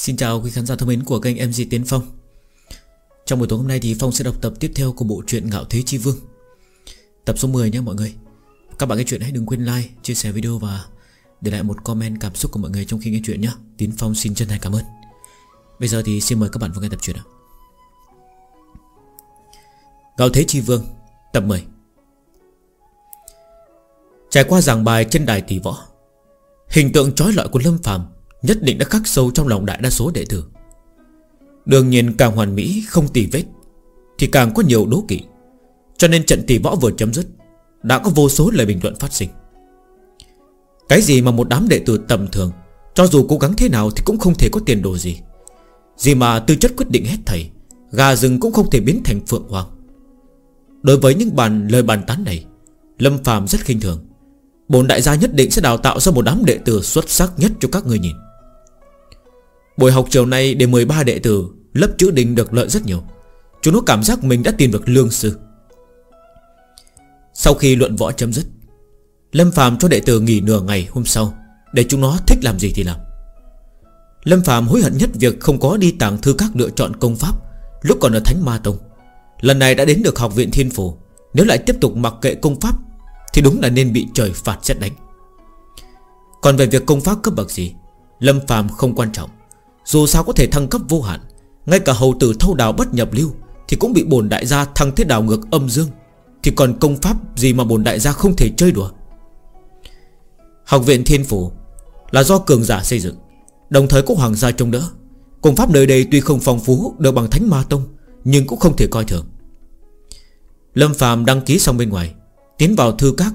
Xin chào quý khán giả thân mến của kênh MC Tiến Phong. Trong buổi tối hôm nay thì Phong sẽ đọc tập tiếp theo của bộ truyện Ngạo Thế Chi Vương. Tập số 10 nhé mọi người. Các bạn nghe chuyện hãy đừng quên like, chia sẻ video và để lại một comment cảm xúc của mọi người trong khi nghe chuyện nhé. Tiến Phong xin chân thành cảm ơn. Bây giờ thì xin mời các bạn vào nghe tập truyện ạ Ngạo Thế Chi Vương Tập 10 Trải qua giảng bài trên đài tỷ võ Hình tượng trói lọi của Lâm Phàm Nhất định đã khắc sâu trong lòng đại đa số đệ tử. Đương nhiên càng hoàn mỹ Không tì vết, Thì càng có nhiều đố kỵ. Cho nên trận tỷ võ vừa chấm dứt, Đã có vô số lời bình luận phát sinh. Cái gì mà một đám đệ tử tầm thường, Cho dù cố gắng thế nào Thì cũng không thể có tiền đồ gì. Gì mà tư chất quyết định hết thầy, Gà rừng cũng không thể biến thành phượng hoàng. Đối với những bàn, lời bàn tán này, Lâm phàm rất khinh thường. Bồn đại gia nhất định sẽ đào tạo ra một đám đệ tử xuất sắc nhất cho các người nhìn. Buổi học chiều nay để 13 đệ tử, Lớp chữ đình được lợi rất nhiều. Chúng nó cảm giác mình đã tìm được lương sư. Sau khi luận võ chấm dứt, Lâm Phạm cho đệ tử nghỉ nửa ngày hôm sau Để chúng nó thích làm gì thì làm. Lâm Phạm hối hận nhất việc không có đi tàng thư các lựa chọn công pháp, Lúc còn ở Thánh Ma Tông. Lần này đã đến được học viện Thiên Phủ, Nếu lại tiếp tục mặc kệ công pháp Thì đúng là nên bị trời phạt xét đánh. Còn về việc công pháp cấp bậc gì, Lâm Phạm không quan trọng dù sao có thể thăng cấp vô hạn, Ngay cả hầu tử thâu đào bất nhập lưu Thì cũng bị bổn đại gia thăng thế đào ngược âm dương. Thì còn công pháp gì mà bổn đại gia không thể chơi đùa? Học viện Thiên Phủ Là do cường giả xây dựng, Đồng thời có hoàng gia trông đỡ. Công pháp nơi đây tuy không phong phú, được bằng thánh ma tông, Nhưng cũng không thể coi thường. Lâm phàm đăng ký xong bên ngoài, Tiến vào thư các,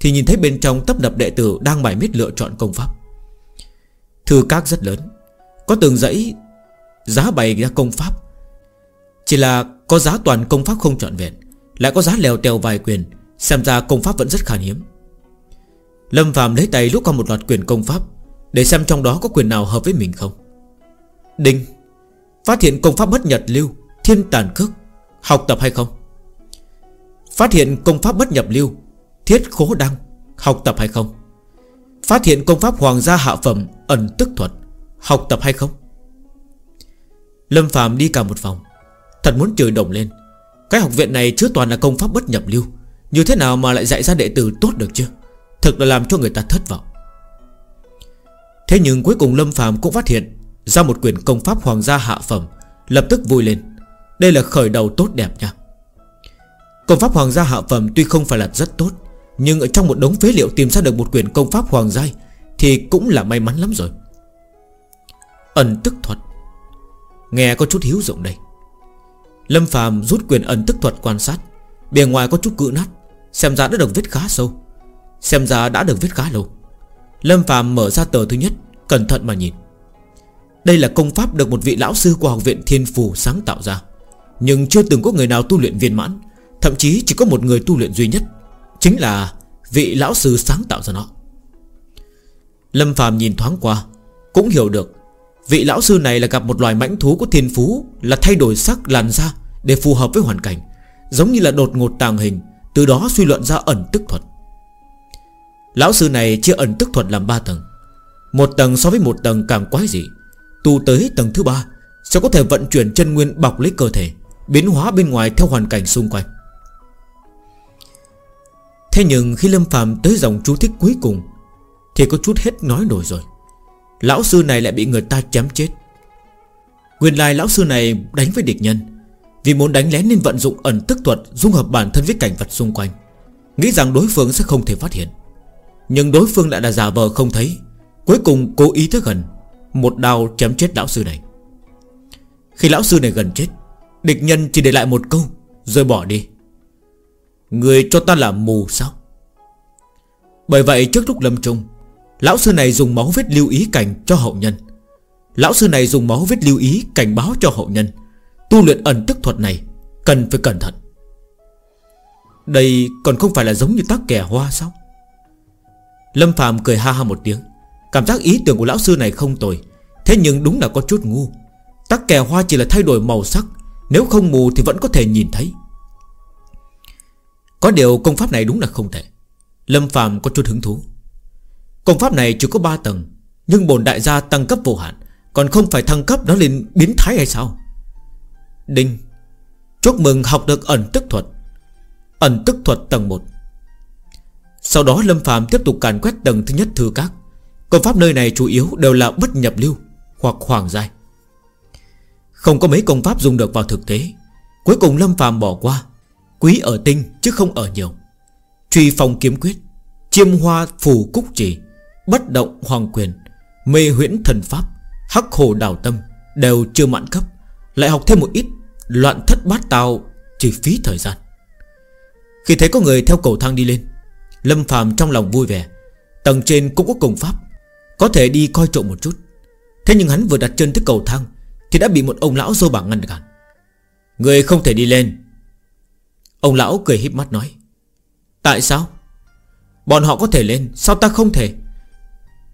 Thì nhìn thấy bên trong tấp nập đệ tử Đang bài miết lựa chọn công pháp. Thư các rất lớn có từng dãy Giá bày ra công pháp. Chỉ là có giá toàn công pháp không trọn vẹn, Lại có giá lèo tèo vài quyền, Xem ra công pháp vẫn rất khan hiếm. Lâm Phạm lấy tay lúc qua một loạt quyền công pháp, Để xem trong đó có quyền nào hợp với mình không. Đinh, Phát hiện công pháp bất nhật lưu, Thiên tàn cước Học tập hay không? Phát hiện công pháp bất nhập lưu, Thiết khố đăng, Học tập hay không? Phát hiện công pháp hoàng gia hạ phẩm, Ẩn tức thuật Học tập hay không? Lâm Phạm đi cả một vòng, Thật muốn trời đồng lên. Cái học viện này chứa toàn là công pháp bất nhập lưu, Như thế nào mà lại dạy ra đệ tử tốt được chứ? Thực là làm cho người ta thất vọng. Thế nhưng cuối cùng Lâm Phạm cũng phát hiện Ra một quyển công pháp hoàng gia hạ phẩm, Lập tức vui lên. Đây là khởi đầu tốt đẹp nha. Công pháp hoàng gia hạ phẩm tuy không phải là rất tốt, Nhưng ở trong một đống phế liệu tìm ra được một quyển công pháp hoàng giai Thì cũng là may mắn lắm rồi. Ẩn tức thuật. Nghe có chút hiếu rộng đây. Lâm phàm rút quyền ẩn tức thuật quan sát, Bề ngoài có chút cự nát, Xem ra đã được viết khá sâu, Xem ra đã được viết khá lâu. Lâm phàm mở ra tờ thứ nhất, Cẩn thận mà nhìn. Đây là công pháp được một vị lão sư của học viện Thiên Phù sáng tạo ra, Nhưng chưa từng có người nào tu luyện viên mãn, Thậm chí chỉ có một người tu luyện duy nhất, Chính là vị lão sư sáng tạo ra nó. Lâm phàm nhìn thoáng qua, Cũng hiểu được Vị lão sư này là gặp một loài mãnh thú của thiên phú, Là thay đổi sắc làn da Để phù hợp với hoàn cảnh, Giống như là đột ngột tàng hình, Từ đó suy luận ra ẩn tức thuật. Lão sư này chia ẩn tức thuật làm 3 tầng. Một tầng so với một tầng càng quái dị Tu tới tầng thứ ba, Sẽ có thể vận chuyển chân nguyên bọc lấy cơ thể, Biến hóa bên ngoài theo hoàn cảnh xung quanh. Thế nhưng khi Lâm Phạm tới dòng chú thích cuối cùng, Thì có chút hết nói nổi rồi. Lão sư này lại bị người ta chém chết. Nguyên lai lão sư này đánh với địch nhân. Vì muốn đánh lén nên vận dụng ẩn tức thuật Dung hợp bản thân với cảnh vật xung quanh. Nghĩ rằng đối phương sẽ không thể phát hiện. Nhưng đối phương lại là giả vờ không thấy. Cuối cùng cố ý tới gần, Một đao chém chết lão sư này. Khi lão sư này gần chết, Địch nhân chỉ để lại một câu, Rồi bỏ đi. Người cho ta là mù sao? Bởi vậy trước lúc lâm trung Lão sư này dùng máu viết lưu ý cảnh cho hậu nhân. Lão sư này dùng máu viết lưu ý cảnh báo cho hậu nhân. Tu luyện ẩn tức thuật này Cần phải cẩn thận. Đây còn không phải là giống như tác kẻ hoa sao? Lâm Phạm cười ha ha một tiếng. Cảm giác ý tưởng của lão sư này không tồi. Thế nhưng đúng là có chút ngu. Tắc kè hoa chỉ là thay đổi màu sắc. Nếu không mù thì vẫn có thể nhìn thấy. Có điều công pháp này đúng là không thể Lâm Phạm có chút hứng thú. Công pháp này chỉ có 3 tầng, Nhưng bồn đại gia tăng cấp vô hạn, Còn không phải thăng cấp nó lên biến thái hay sao? Đinh, Chúc mừng học được ẩn tức thuật. Ẩn tức thuật tầng 1 Sau đó Lâm Phạm tiếp tục càn quét tầng thứ nhất thư các. Công pháp nơi này chủ yếu đều là bất nhập lưu Hoặc hoàng giai. Không có mấy công pháp dùng được vào thực tế. Cuối cùng Lâm Phạm bỏ qua. Quý ở tinh chứ không ở nhiều. Truy phong kiếm quyết, Chiêm hoa phù cúc trì. Bất động hoàng quyền, Mê huyễn thần pháp, Hắc hồ đào tâm Đều chưa mãn cấp, Lại học thêm một ít Loạn thất bát tào Chỉ phí thời gian. Khi thấy có người theo cầu thang đi lên, Lâm phàm trong lòng vui vẻ, Tầng trên cũng có công pháp, Có thể đi coi trộm một chút. Thế nhưng hắn vừa đặt chân tới cầu thang Thì đã bị một ông lão dô bảng ngăn cản. Người không thể đi lên. Ông lão cười híp mắt nói, Tại sao? Bọn họ có thể lên, Sao ta không thể?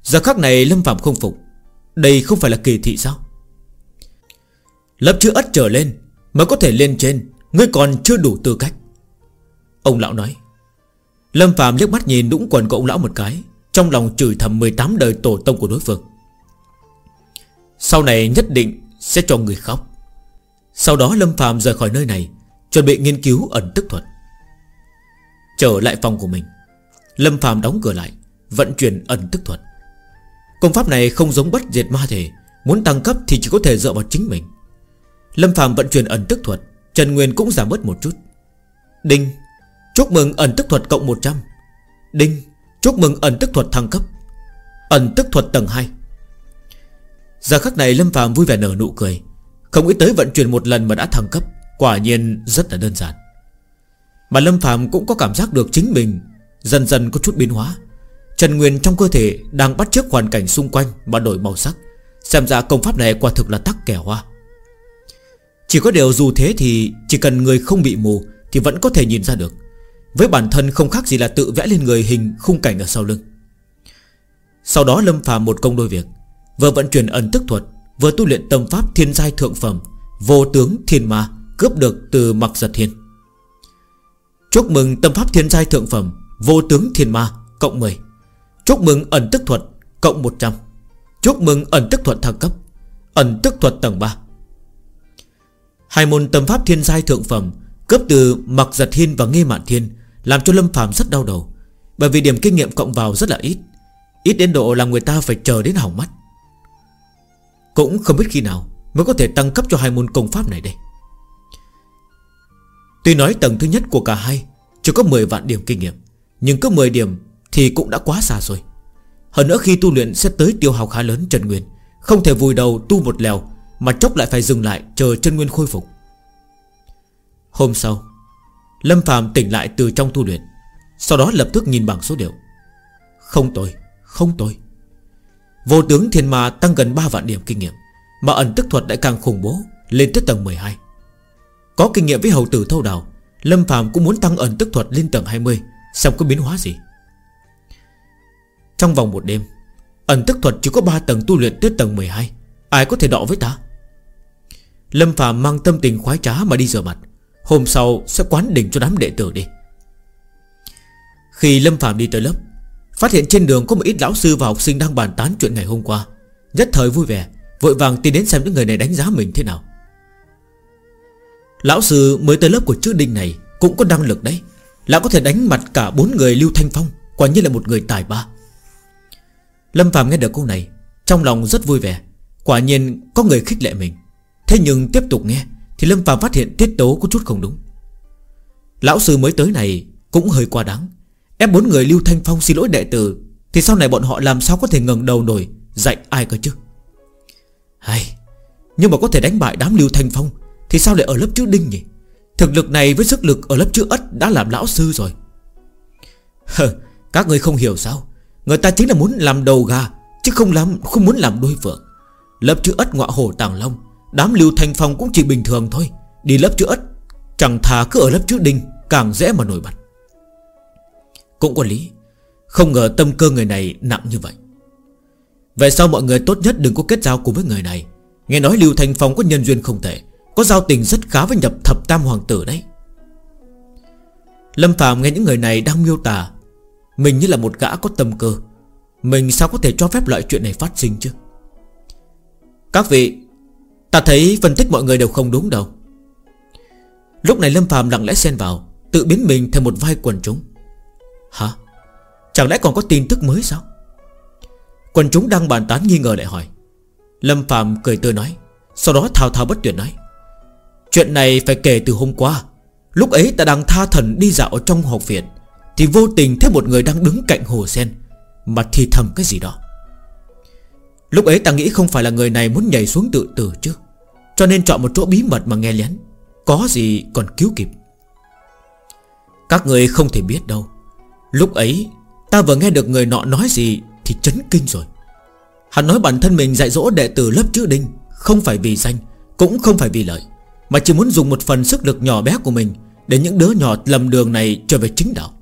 Giờ khắc này Lâm Phạm không phục. Đây không phải là kỳ thị sao? Lập chữ ất trở lên Mới có thể lên trên, Ngươi còn chưa đủ tư cách. Ông lão nói. Lâm Phạm liếc mắt nhìn đũng quần của ông lão một cái, Trong lòng chửi thầm 18 đời tổ tông của đối phương. Sau này nhất định sẽ cho người khóc. Sau đó Lâm Phạm rời khỏi nơi này, Chuẩn bị nghiên cứu ẩn tức thuật. Trở lại phòng của mình, Lâm Phạm đóng cửa lại, Vận chuyển ẩn tức thuật. Công pháp này không giống bất diệt ma thể. Muốn tăng cấp thì chỉ có thể dựa vào chính mình. Lâm Phạm vận chuyển ẩn tức thuật, Trần Nguyên cũng giảm bớt một chút. Đinh, Chúc mừng ẩn tức thuật cộng 100 Đinh, Chúc mừng ẩn tức thuật thăng cấp. Ẩn tức thuật tầng 2 Giờ khắc này Lâm Phạm vui vẻ nở nụ cười. Không nghĩ tới vận chuyển một lần mà đã thăng cấp, Quả nhiên rất là đơn giản. Mà Lâm Phạm cũng có cảm giác được chính mình Dần dần có chút biến hóa. Trần Nguyên trong cơ thể đang bắt chước hoàn cảnh xung quanh Mà đổi màu sắc, Xem ra công pháp này quả thực là tắc kẻ hoa. Chỉ có điều dù thế thì Chỉ cần người không bị mù Thì vẫn có thể nhìn ra được. Với bản thân không khác gì là tự vẽ lên người hình khung cảnh ở sau lưng. Sau đó Lâm phàm một công đôi việc, Vừa vận chuyển ẩn tức thuật, Vừa tu luyện tâm pháp thiên giai thượng phẩm, Vô tướng thiên ma, Cướp được từ mặc giật thiên Chúc mừng tâm pháp thiên giai thượng phẩm, Vô tướng thiên ma, Cộng 10 Chúc mừng ẩn tức thuật, Cộng 100 Chúc mừng ẩn tức thuật thăng cấp, Ẩn tức thuật tầng 3 Hai môn tâm pháp thiên giai thượng phẩm, Cấp từ mặc giật thiên và nghe mạn thiên, Làm cho Lâm phàm rất đau đầu. Bởi vì điểm kinh nghiệm cộng vào rất là ít Ít đến độ là người ta phải chờ đến hỏng mắt. Cũng không biết khi nào Mới có thể tăng cấp cho hai môn công pháp này đây. Tuy nói tầng thứ nhất của cả hai Chỉ có 10 vạn điểm kinh nghiệm, Nhưng có 10 điểm thì cũng đã quá xa rồi. Hơn nữa khi tu luyện sẽ tới tiêu hao khá lớn Trần Nguyên Không thể vùi đầu tu một lèo Mà chốc lại phải dừng lại chờ chân Nguyên khôi phục. Hôm sau Lâm Phạm tỉnh lại từ trong tu luyện Sau đó lập tức nhìn bảng số điệu Không tôi, không tôi. Vô tướng thiên ma tăng gần 3 vạn điểm kinh nghiệm Mà ẩn tức thuật lại càng khủng bố Lên tới tầng 12 Có kinh nghiệm với hầu tử thâu đào Lâm Phạm cũng muốn tăng ẩn tức thuật lên tầng 20 Xem có biến hóa gì. Trong vòng một đêm, Ẩn tức thuật chỉ có 3 tầng tu luyện tới tầng 12 Ai có thể đọ với ta? Lâm Phạm mang tâm tình khoái trá mà đi rửa mặt. Hôm sau sẽ quán đỉnh cho đám đệ tử đi. Khi Lâm Phạm đi tới lớp, Phát hiện trên đường có một ít lão sư và học sinh đang bàn tán chuyện ngày hôm qua. Nhất thời vui vẻ, Vội vàng tìm đến xem những người này đánh giá mình thế nào. Lão sư mới tới lớp của chữ đinh này Cũng có năng lực đấy. Lão có thể đánh mặt cả bốn người Lưu Thanh Phong, Quả nhiên là một người tài ba. Lâm Phạm nghe được câu này Trong lòng rất vui vẻ. Quả nhiên có người khích lệ mình. Thế nhưng tiếp tục nghe Thì Lâm Phạm phát hiện tiết tố có chút không đúng. Lão sư mới tới này Cũng hơi quá đáng. Ép bốn người Lưu Thanh Phong xin lỗi đệ tử Thì sau này bọn họ làm sao có thể ngẩng đầu nổi Dạy ai cơ chứ? Hay Nhưng mà có thể đánh bại đám Lưu Thanh Phong Thì sao lại ở lớp chữ Đinh nhỉ? Thực lực này với sức lực ở lớp chữ ất Đã làm lão sư rồi. Hờ, Các người không hiểu sao? Người ta chính là muốn làm đầu gà, Chứ không làm, không muốn làm đôi phượng Lớp chữ ất ngọa hổ tàng long, Đám lưu thành phong cũng chỉ bình thường thôi. Đi lớp chữ ất Chẳng thà cứ ở lớp chữ đinh, Càng dễ mà nổi bật. Cũng có lý, Không ngờ tâm cơ người này nặng như vậy. Vậy sao mọi người tốt nhất đừng có kết giao cùng với người này. Nghe nói Lưu thành Phong có nhân duyên không thể Có giao tình rất khá với nhập thập tam hoàng tử đấy. Lâm Phạm nghe những người này đang miêu tả mình như là một gã có tâm cơ. Mình sao có thể cho phép loại chuyện này phát sinh chứ? Các vị, Ta thấy phân tích mọi người đều không đúng đâu. Lúc này Lâm Phạm lặng lẽ xen vào, Tự biến mình thành một vai quần chúng. Hả? Chẳng lẽ còn có tin tức mới sao? Quần chúng đang bàn tán nghi ngờ lại hỏi. Lâm Phạm cười tươi nói, Sau đó thao thao bất tuyệt nói. Chuyện này phải kể từ hôm qua. Lúc ấy ta đang tha thần đi dạo trong học viện. Thì vô tình thấy một người đang đứng cạnh hồ sen, Mà thì thầm cái gì đó. Lúc ấy ta nghĩ không phải là người này muốn nhảy xuống tự tử chứ, Cho nên chọn một chỗ bí mật mà nghe lén, Có gì còn cứu kịp. Các người không thể biết đâu. Lúc ấy, Ta vừa nghe được người nọ nói gì Thì chấn kinh rồi. Hắn nói bản thân mình dạy dỗ đệ tử lớp chữ đinh Không phải vì danh, Cũng không phải vì lợi, Mà chỉ muốn dùng một phần sức lực nhỏ bé của mình Để những đứa nhỏ lầm đường này trở về chính đạo.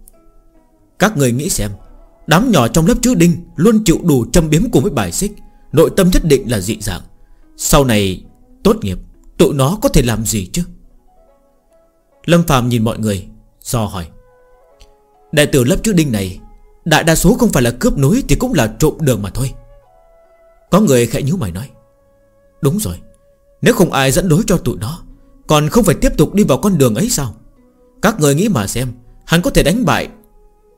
Các người nghĩ xem, Đám nhỏ trong lớp chữ đinh Luôn chịu đủ châm biếm cùng với bài xích. Nội tâm nhất định là dị dạng. Sau này, tốt nghiệp, Tụi nó có thể làm gì chứ? Lâm Phạm nhìn mọi người, Do hỏi. Đại tử lớp chữ đinh này, Đại đa số không phải là cướp núi Thì cũng là trộm đường mà thôi. Có người khẽ nhíu mày nói. Đúng rồi, Nếu không ai dẫn đối cho tụi nó, Còn không phải tiếp tục đi vào con đường ấy sao? Các người nghĩ mà xem, Hắn có thể đánh bại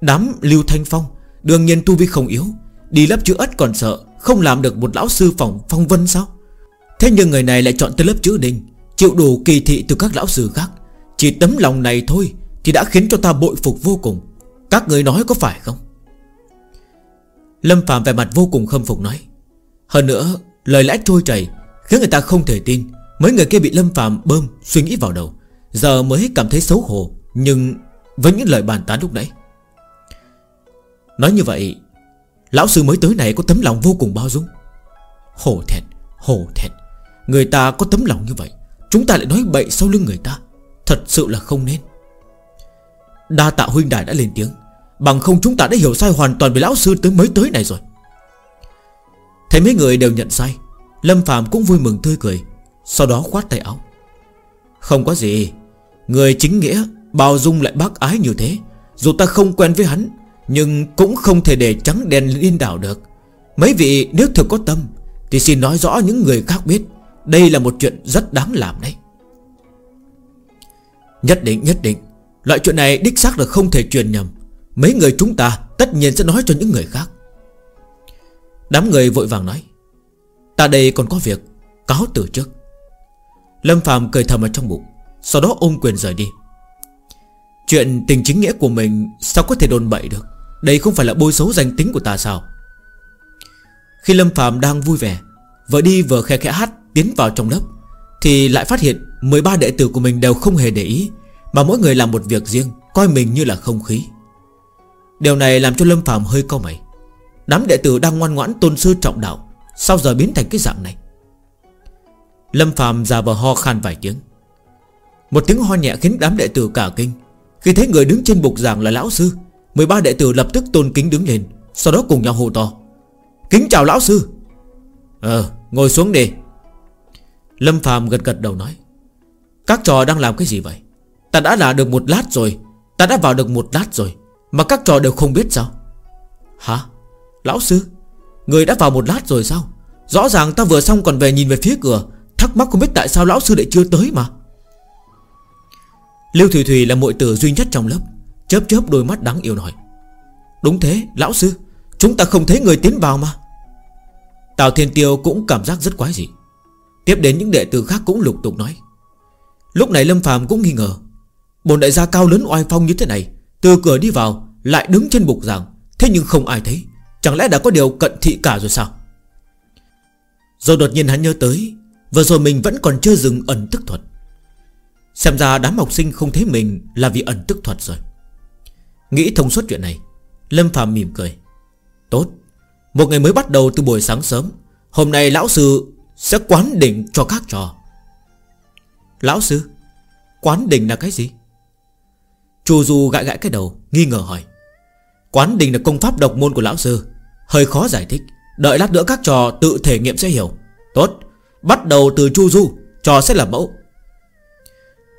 Đám Lưu Thanh Phong, Đương nhiên tu vi không yếu, Đi lớp chữ ất còn sợ, Không làm được một lão sư phòng phong vân sao? Thế nhưng người này lại chọn tới lớp chữ đình, Chịu đủ kỳ thị từ các lão sư khác. Chỉ tấm lòng này thôi Thì đã khiến cho ta bội phục vô cùng. Các người nói có phải không? Lâm Phạm vẻ mặt vô cùng khâm phục nói. Hơn nữa, lời lẽ trôi chảy, Khiến người ta không thể tin. Mấy người kia bị Lâm Phạm bơm suy nghĩ vào đầu. Giờ mới cảm thấy xấu hổ, Nhưng với những lời bàn tán lúc nãy Nói như vậy, Lão sư mới tới này có tấm lòng vô cùng bao dung. Hổ thẹn Hổ thẹn, Người ta có tấm lòng như vậy, Chúng ta lại nói bậy sau lưng người ta, Thật sự là không nên. Đa tạ huynh đài đã lên tiếng, Bằng không chúng ta đã hiểu sai hoàn toàn về lão sư tới mới tới này rồi. Thấy mấy người đều nhận sai, Lâm Phạm cũng vui mừng tươi cười, Sau đó khoát tay áo. Không có gì, Người chính nghĩa Bao dung lại bác ái như thế, Dù ta không quen với hắn nhưng cũng không thể để trắng đen liên đảo được. Mấy vị nếu thực có tâm, Thì xin nói rõ những người khác biết. Đây là một chuyện rất đáng làm đấy. Nhất định nhất định. Loại chuyện này đích xác là không thể truyền nhầm. Mấy người chúng ta tất nhiên sẽ nói cho những người khác. Đám người vội vàng nói, Ta đây còn có việc, Cáo từ trước. Lâm Phạm cười thầm ở trong bụng, Sau đó ôm quyền rời đi. Chuyện tình chính nghĩa của mình Sao có thể đồn bậy được? Đây không phải là bôi xấu danh tính của ta sao? Khi Lâm Phạm đang vui vẻ Vừa đi vừa khe khẽ hát Tiến vào trong lớp, Thì lại phát hiện 13 đệ tử của mình đều không hề để ý, Mà mỗi người làm một việc riêng, Coi mình như là không khí. Điều này làm cho Lâm Phạm hơi cau mày. Đám đệ tử đang ngoan ngoãn tôn sư trọng đạo, Sao giờ biến thành cái dạng này? Lâm Phạm già vờ ho khan vài tiếng. Một tiếng ho nhẹ khiến đám đệ tử cả kinh, Khi thấy người đứng trên bục giảng là lão sư 13 đệ tử lập tức tôn kính đứng lên, Sau đó cùng nhau hô to. Kính chào lão sư. Ờ ngồi xuống đi. Lâm Phạm gật gật đầu nói. Các trò đang làm cái gì vậy? Ta đã là được một lát rồi, Ta đã vào được một lát rồi, Mà các trò đều không biết sao? Hả? Lão sư, Người đã vào một lát rồi sao? Rõ ràng ta vừa xong còn về nhìn về phía cửa, Thắc mắc không biết tại sao lão sư lại chưa tới mà. Lưu Thủy Thủy là muội tử duy nhất trong lớp. Chớp chớp đôi mắt đáng yêu nói, Đúng thế, lão sư, Chúng ta không thấy người tiến vào mà. Tào Thiên Tiêu cũng cảm giác rất quái dị. Tiếp đến những đệ tử khác cũng lục tục nói, Lúc này Lâm Phàm cũng nghi ngờ Bồn đại gia cao lớn oai phong như thế này, Từ cửa đi vào Lại đứng trên bục giảng, Thế nhưng không ai thấy, Chẳng lẽ đã có điều cận thị cả rồi sao? Rồi đột nhiên hắn nhớ tới, Vừa rồi mình vẫn còn chưa dừng ẩn tức thuật. Xem ra đám học sinh không thấy mình Là vì ẩn tức thuật rồi. Nghĩ thông suốt chuyện này, Lâm Phạm mỉm cười. Tốt, Một ngày mới bắt đầu từ buổi sáng sớm, Hôm nay lão sư sẽ quán đỉnh cho các trò. Lão sư, Quán đỉnh là cái gì? Chu Du gãi gãi cái đầu, Nghi ngờ hỏi. Quán đỉnh là công pháp độc môn của lão sư, Hơi khó giải thích. Đợi lát nữa các trò tự thể nghiệm sẽ hiểu. Tốt, Bắt đầu từ Chu Du, Trò sẽ là mẫu.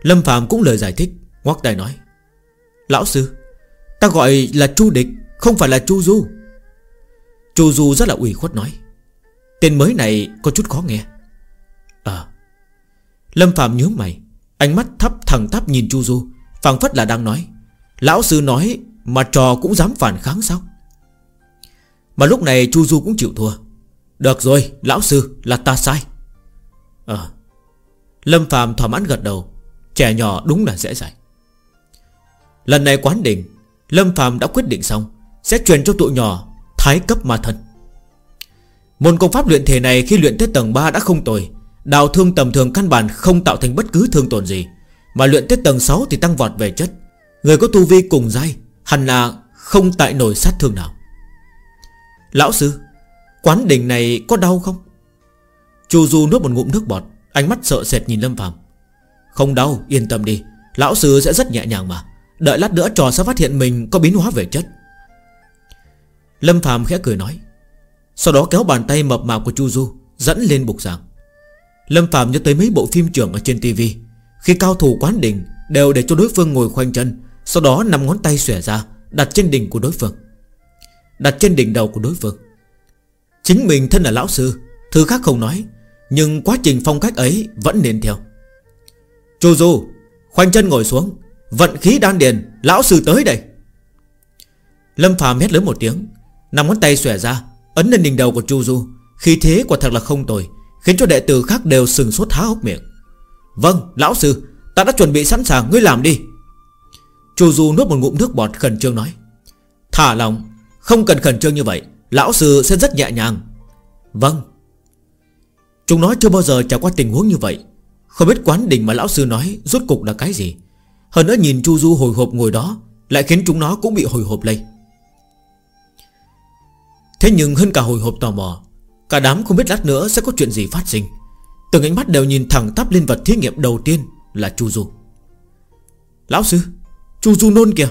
Lâm Phạm cũng lời giải thích, Ngoắc tay nói. Lão sư Ta gọi là Chu Địch, Không phải là Chu Du. Chu Du rất là ủy khuất nói. Tên mới này có chút khó nghe. À Lâm Phạm nhớ mày, Ánh mắt thấp thẳng thấp nhìn Chu Du, phảng phất là đang nói, Lão sư nói mà trò cũng dám phản kháng sao? Mà lúc này Chu Du cũng chịu thua. Được rồi, lão sư, là ta sai. Ờ. Lâm Phạm thỏa mãn gật đầu, Trẻ nhỏ đúng là dễ dạy Lần này quán đỉnh Lâm Phạm đã quyết định xong, Sẽ truyền cho tụi nhỏ Thái cấp ma thân Môn công pháp luyện thể này khi luyện tới tầng 3 đã không tồi. Đào thương tầm thường căn bản không tạo thành bất cứ thương tổn gì. Mà luyện tới tầng 6 thì tăng vọt về chất. Người có tu vi cùng dai Hẳn là không tại nổi sát thương nào. Lão sư, Quán đỉnh này có đau không? Chu Du nuốt một ngụm nước bọt, Ánh mắt sợ sệt nhìn Lâm Phạm Không đau, yên tâm đi. Lão sư sẽ rất nhẹ nhàng mà. Đợi lát nữa trò sẽ phát hiện mình có biến hóa về chất. Lâm Phạm khẽ cười nói. Sau đó kéo bàn tay mập mạp của Chu Du, Dẫn lên bục giảng. Lâm Phạm nhớ tới mấy bộ phim trưởng ở trên tivi Khi cao thủ quán đỉnh Đều để cho đối phương ngồi khoanh chân, Sau đó nằm ngón tay xòe ra, Đặt trên đỉnh của đối phương. Đặt trên đỉnh đầu của đối phương. Chính mình thân là lão sư, Thứ khác không nói, Nhưng quá trình phong cách ấy vẫn nên theo. Chu Du, Khoanh chân ngồi xuống Vận khí đan điền, Lão sư tới đây. Lâm Phàm hét lớn một tiếng Nằm ngón tay xòe ra, Ấn lên đỉnh đầu của Chu Du. Khi thế quả thật là không tồi, Khiến cho đệ tử khác đều sừng sốt há hốc miệng. Vâng lão sư, Ta đã chuẩn bị sẵn sàng, ngươi làm đi. Chu Du nuốt một ngụm nước bọt khẩn trương nói, Thả lòng, Không cần khẩn trương như vậy, Lão sư sẽ rất nhẹ nhàng. Vâng. Chúng nói chưa bao giờ trải qua tình huống như vậy. Không biết quán đỉnh mà lão sư nói Rốt cục là cái gì. Hơn nữa nhìn Chu Du hồi hộp ngồi đó, Lại khiến chúng nó cũng bị hồi hộp lây. Thế nhưng hơn cả hồi hộp tò mò, Cả đám không biết lát nữa sẽ có chuyện gì phát sinh. Từng ánh mắt đều nhìn thẳng tắp lên vật thí nghiệm đầu tiên Là Chu Du. Lão sư, Chu Du nôn kìa.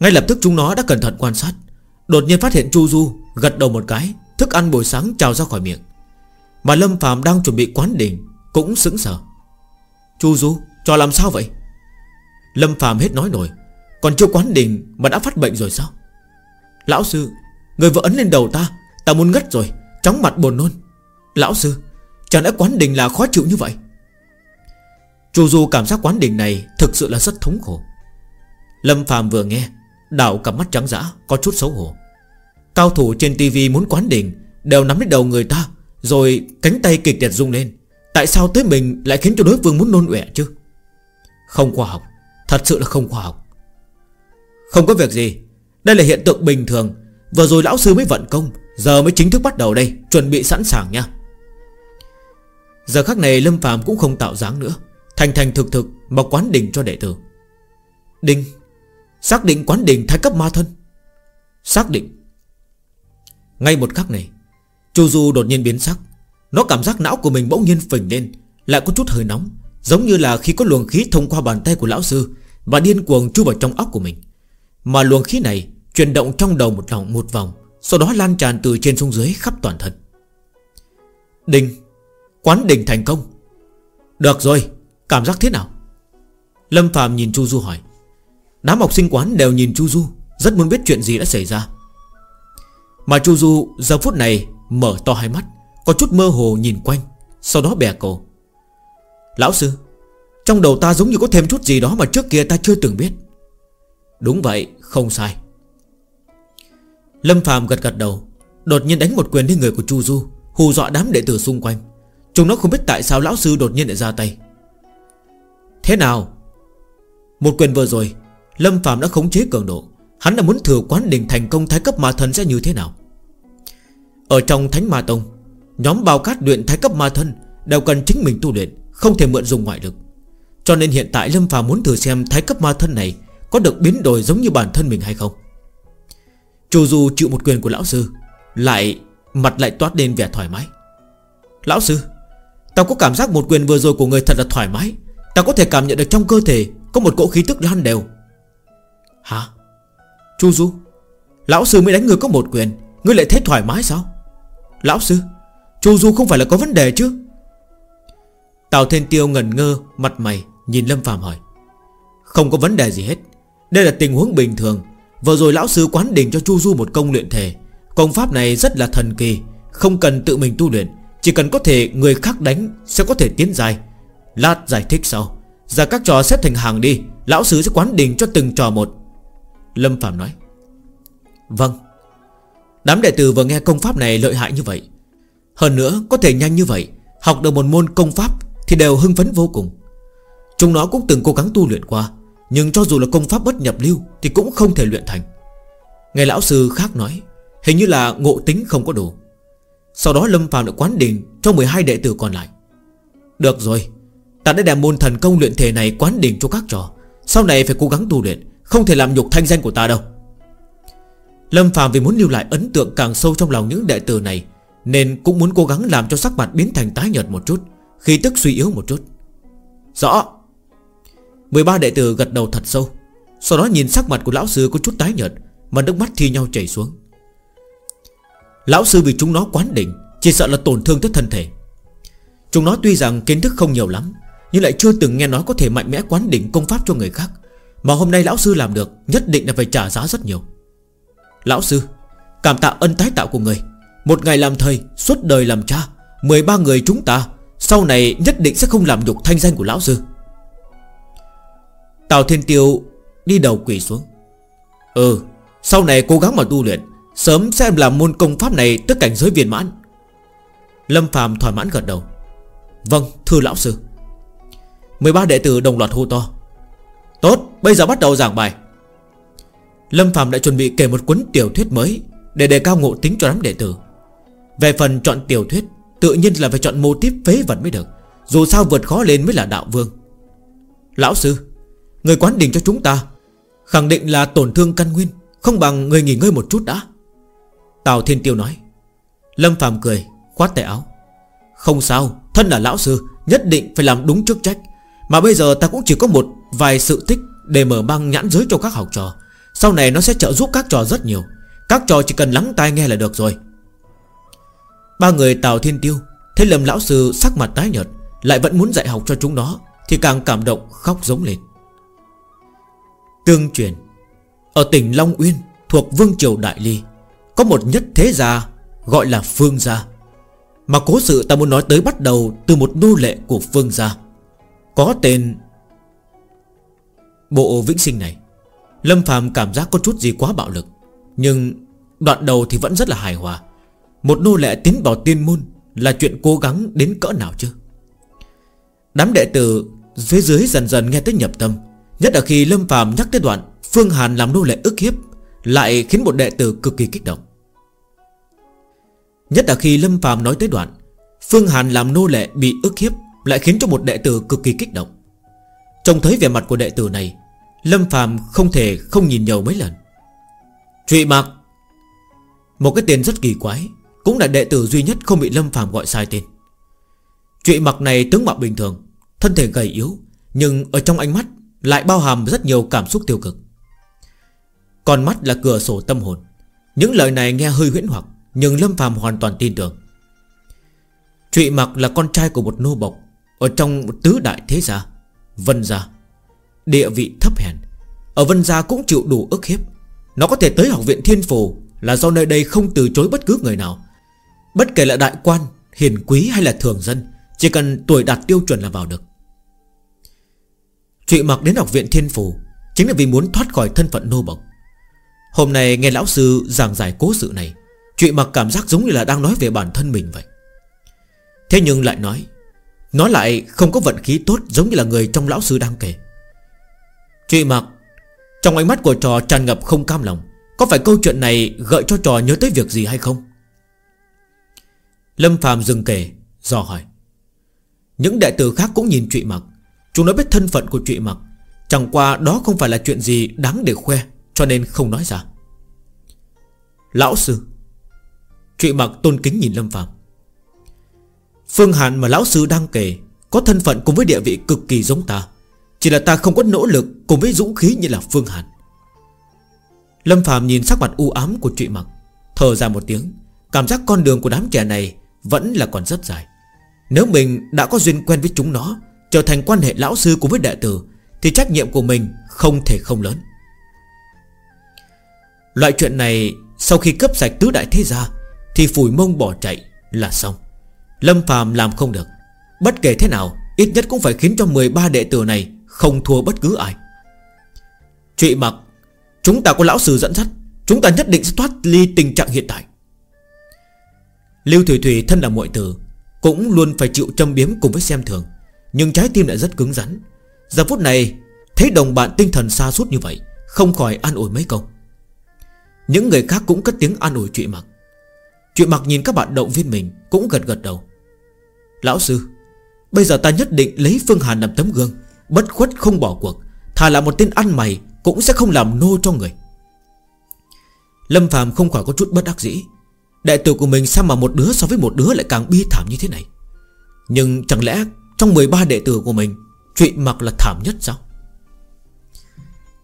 Ngay lập tức chúng nó đã cẩn thận quan sát, Đột nhiên phát hiện Chu Du Gật đầu một cái, Thức ăn buổi sáng trào ra khỏi miệng. Mà Lâm Phạm đang chuẩn bị quán đỉnh Cũng sững sờ. Chu Du cho làm sao vậy? Lâm Phạm hết nói nổi. Còn chưa quán đỉnh mà đã phát bệnh rồi sao? Lão sư, Người vợ ấn lên đầu ta Ta muốn ngất rồi, Chóng mặt buồn nôn. Lão sư, Chẳng lẽ quán đình là khó chịu như vậy? Chu Du cảm giác quán đình này Thực sự là rất thống khổ. Lâm Phạm vừa nghe, Đảo cặp mắt trắng dã, Có chút xấu hổ. Cao thủ trên tivi muốn quán đình Đều nắm lấy đầu người ta, Rồi cánh tay kịch liệt rung lên. Tại sao tới mình lại khiến cho đối phương muốn nôn ẻ chứ? Không khoa học. Thật sự là không khoa học. Không có việc gì. Đây là hiện tượng bình thường. Vừa rồi lão sư mới vận công, Giờ mới chính thức bắt đầu đây. Chuẩn bị sẵn sàng nha. Giờ khắc này Lâm phàm cũng không tạo dáng nữa. Thành thành thực thực mà quán đỉnh cho đệ tử. Đinh. Xác định quán đỉnh thái cấp ma thân. Xác định. Ngay một khắc này, Chu Du đột nhiên biến sắc. Nó cảm giác não của mình bỗng nhiên phình lên, Lại có chút hơi nóng. Giống như là khi có luồng khí thông qua bàn tay của lão sư Và điên cuồng chui vào trong óc của mình. Mà luồng khí này Chuyển động trong đầu một lòng một vòng, Sau đó lan tràn từ trên xuống dưới khắp toàn thân. Đình, Quán đình thành công. Được rồi, Cảm giác thế nào? Lâm Phạm nhìn Chu Du hỏi. Đám học sinh quán đều nhìn Chu Du, Rất muốn biết chuyện gì đã xảy ra. Mà Chu Du giờ phút này Mở to hai mắt, Có chút mơ hồ nhìn quanh, Sau đó bè cổ. Lão sư, Trong đầu ta giống như có thêm chút gì đó Mà trước kia ta chưa từng biết. Đúng vậy, không sai. Lâm Phạm gật gật đầu, Đột nhiên đánh một quyền lên người của Chu Du, Hù dọa đám đệ tử xung quanh. Chúng nó không biết tại sao lão sư đột nhiên lại ra tay. Thế nào? Một quyền vừa rồi, Lâm Phạm đã khống chế cường độ. Hắn đã muốn thử quán đỉnh thành công thái cấp ma thân sẽ như thế nào? Ở trong Thánh Ma Tông, Nhóm bao cát luyện thái cấp ma thân Đều cần chính mình tu luyện. Không thể mượn dùng ngoại lực. Cho nên hiện tại Lâm phàm muốn thử xem thái cấp ma thân này Có được biến đổi giống như bản thân mình hay không. Chu Du chịu một quyền của lão sư, Lại Mặt lại toát lên vẻ thoải mái. Lão sư, Tao có cảm giác một quyền vừa rồi của người thật là thoải mái. Tao có thể cảm nhận được trong cơ thể Có một cỗ khí tức lan đều. Hả? Chu Du, Lão sư mới đánh người có một quyền, Ngươi lại thấy thoải mái sao? Lão sư, Chu Du không phải là có vấn đề chứ? Tào Thiên Tiêu ngẩn ngơ, Mặt mày, nhìn Lâm Phạm hỏi. Không có vấn đề gì hết. Đây là tình huống bình thường. Vừa rồi lão sư quán đỉnh cho Chu Du một công luyện thể. Công pháp này rất là thần kỳ, Không cần tự mình tu luyện. Chỉ cần có thể người khác đánh Sẽ có thể tiến dài. Lát giải thích sau. Giờ các trò xếp thành hàng đi. Lão sư sẽ quán đỉnh cho từng trò một. Lâm Phạm nói. Vâng. Đám đệ tử vừa nghe công pháp này lợi hại như vậy. Hơn nữa, có thể nhanh như vậy, Học được một môn công pháp thì đều hưng phấn vô cùng. Chúng nó cũng từng cố gắng tu luyện qua, Nhưng cho dù là công pháp bất nhập lưu Thì cũng không thể luyện thành. Nghe lão sư khác nói, Hình như là ngộ tính không có đủ. Sau đó Lâm Phàm được quán đình Cho 12 đệ tử còn lại. Được rồi, Ta đã đem môn thần công luyện thể này quán đình cho các trò. Sau này phải cố gắng tu luyện, Không thể làm nhục thanh danh của ta đâu. Lâm Phàm vì muốn lưu lại ấn tượng càng sâu trong lòng những đệ tử này, Nên cũng muốn cố gắng làm cho sắc mặt biến thành tái nhợt một chút. Khi tức suy yếu một chút. Rõ. 13 đệ tử gật đầu thật sâu. Sau đó nhìn sắc mặt của lão sư có chút tái nhợt, Mà nước mắt thi nhau chảy xuống. Lão sư vì chúng nó quán đỉnh, Chỉ sợ là tổn thương tới thân thể. Chúng nó tuy rằng kiến thức không nhiều lắm, Nhưng lại chưa từng nghe nói có thể mạnh mẽ quán đỉnh công pháp cho người khác, Mà hôm nay lão sư làm được, Nhất định là phải trả giá rất nhiều. Lão sư, Cảm tạ ân tái tạo của người. Một ngày làm thầy, Suốt đời làm cha 13 người chúng ta sau này nhất định sẽ không làm nhục thanh danh của lão sư. Tào Thiên Tiêu Đi đầu quỷ xuống. Ừ Sau này cố gắng mà tu luyện, Sớm sẽ làm môn công pháp này Tới cảnh giới viên mãn. Lâm Phạm thỏa mãn gật đầu. Vâng thưa lão sư. 13 đệ tử đồng loạt hô to. Tốt, bây giờ bắt đầu giảng bài. Lâm Phạm đã chuẩn bị kể một cuốn tiểu thuyết mới Để đề cao ngộ tính cho đám đệ tử. Về phần chọn tiểu thuyết Tự nhiên là phải chọn mô tiếp phế vật mới được. Dù sao vượt khó lên mới là đạo vương. Lão sư, Người quán đỉnh cho chúng ta, Khẳng định là tổn thương căn nguyên, Không bằng người nghỉ ngơi một chút đã. Tào Thiên Tiêu nói. Lâm Phạm cười, khoát tay áo. Không sao, Thân là lão sư, Nhất định phải làm đúng chức trách. Mà bây giờ ta cũng chỉ có một vài sự tích Để mở mang nhãn giới cho các học trò. Sau này nó sẽ trợ giúp các trò rất nhiều. Các trò chỉ cần lắng tai nghe là được rồi. Ba người Tào Thiên Tiêu, Thấy Lâm lão sư sắc mặt tái nhợt, Lại vẫn muốn dạy học cho chúng nó, Thì càng cảm động khóc giống lên. Tương truyền, Ở tỉnh Long Uyên Thuộc Vương Triều Đại Ly, Có một nhất thế gia Gọi là Phương Gia. Mà cố sự ta muốn nói tới bắt đầu Từ một nô lệ của Phương Gia. Có tên Bộ vĩnh sinh này. Lâm Phàm cảm giác có chút gì quá bạo lực, Nhưng đoạn đầu thì vẫn rất là hài hòa. Một nô lệ tiến vào tiên môn Là chuyện cố gắng đến cỡ nào chứ? Đám đệ tử Phía dưới dần dần nghe tới nhập tâm, Nhất là khi Lâm phàm nhắc tới đoạn Phương Hàn làm nô lệ ức hiếp, Lại khiến một đệ tử cực kỳ kích động. Nhất là khi Lâm phàm nói tới đoạn Phương Hàn làm nô lệ bị ức hiếp, Lại khiến cho một đệ tử cực kỳ kích động. Trông thấy vẻ mặt của đệ tử này, Lâm phàm không thể không nhìn nhiều mấy lần. Trụy Mạc, Một cái tên rất kỳ quái cũng là đệ tử duy nhất không bị Lâm Phạm gọi sai tên. Trụy Mặc này tướng mạo bình thường, Thân thể gầy yếu, Nhưng ở trong ánh mắt lại bao hàm rất nhiều cảm xúc tiêu cực. Còn mắt là cửa sổ tâm hồn. Những lời này nghe hơi huyễn hoặc, Nhưng Lâm phàm hoàn toàn tin tưởng. Trụy mặc là con trai của một nô bộc Ở trong tứ đại thế gia, Vân gia. Địa vị thấp hèn, Ở Vân gia cũng chịu đủ ức hiếp. Nó có thể tới học viện thiên phù Là do nơi đây không từ chối bất cứ người nào. Bất kể là đại quan, Hiền quý hay là thường dân, Chỉ cần tuổi đạt tiêu chuẩn là vào được. Trụy mặc đến học viện thiên phủ Chính là vì muốn thoát khỏi thân phận nô bộc. Hôm nay nghe lão sư giảng giải cố sự này Trụy mặc cảm giác giống như là đang nói về bản thân mình vậy. Thế nhưng lại nói, Nó lại không có vận khí tốt Giống như là người trong lão sư đang kể. Trụy mặc Trong ánh mắt của trò tràn ngập không cam lòng, Có phải câu chuyện này gợi cho trò nhớ tới việc gì hay không? Lâm Phạm dừng kể, Do hỏi. Những đệ tử khác cũng nhìn trụy mặc. Chúng nó biết thân phận của trụy mặc. Chẳng qua đó không phải là chuyện gì đáng để khoe, Cho nên không nói ra. Lão sư. Trụy mặc tôn kính nhìn Lâm Phạm Phương Hàn mà lão sư đang kể, Có thân phận cùng với địa vị cực kỳ giống ta. Chỉ là ta không có nỗ lực Cùng với dũng khí như là Phương Hàn. Lâm Phạm nhìn sắc mặt u ám của trụy mặc, Thở ra một tiếng. Cảm giác con đường của đám trẻ này vẫn là còn rất dài. Nếu mình đã có duyên quen với chúng nó, Trở thành quan hệ lão sư cùng với đệ tử, Thì trách nhiệm của mình không thể không lớn. Loại chuyện này, Sau khi cấp sạch tứ đại thế gia, Thì phủi mông bỏ chạy là xong. Lâm phàm làm không được. Bất kể thế nào, Ít nhất cũng phải khiến cho 13 đệ tử này Không thua bất cứ ai. Trụy mặc, Chúng ta có lão sư dẫn dắt, Chúng ta nhất định sẽ thoát ly tình trạng hiện tại. Lưu Thủy Thủy thân là muội tử, Cũng luôn phải chịu châm biếm cùng với xem thường. Nhưng trái tim lại rất cứng rắn. Giờ phút này, Thấy đồng bạn tinh thần xa suốt như vậy, Không khỏi an ủi mấy câu. Những người khác cũng cất tiếng an ủi chuyện mặc. Chuyện mặc nhìn các bạn động viên mình, Cũng gật gật đầu. Lão sư, Bây giờ ta nhất định lấy Phương Hàn làm tấm gương, Bất khuất không bỏ cuộc, Thà là một tên ăn mày Cũng sẽ không làm nô cho người. Lâm Phạm không khỏi có chút bất đắc dĩ. Đại tử của mình sao mà một đứa so với một đứa lại càng bi thảm như thế này? Nhưng chẳng lẽ Trong 13 đệ tử của mình Chuyện mặc là thảm nhất sao?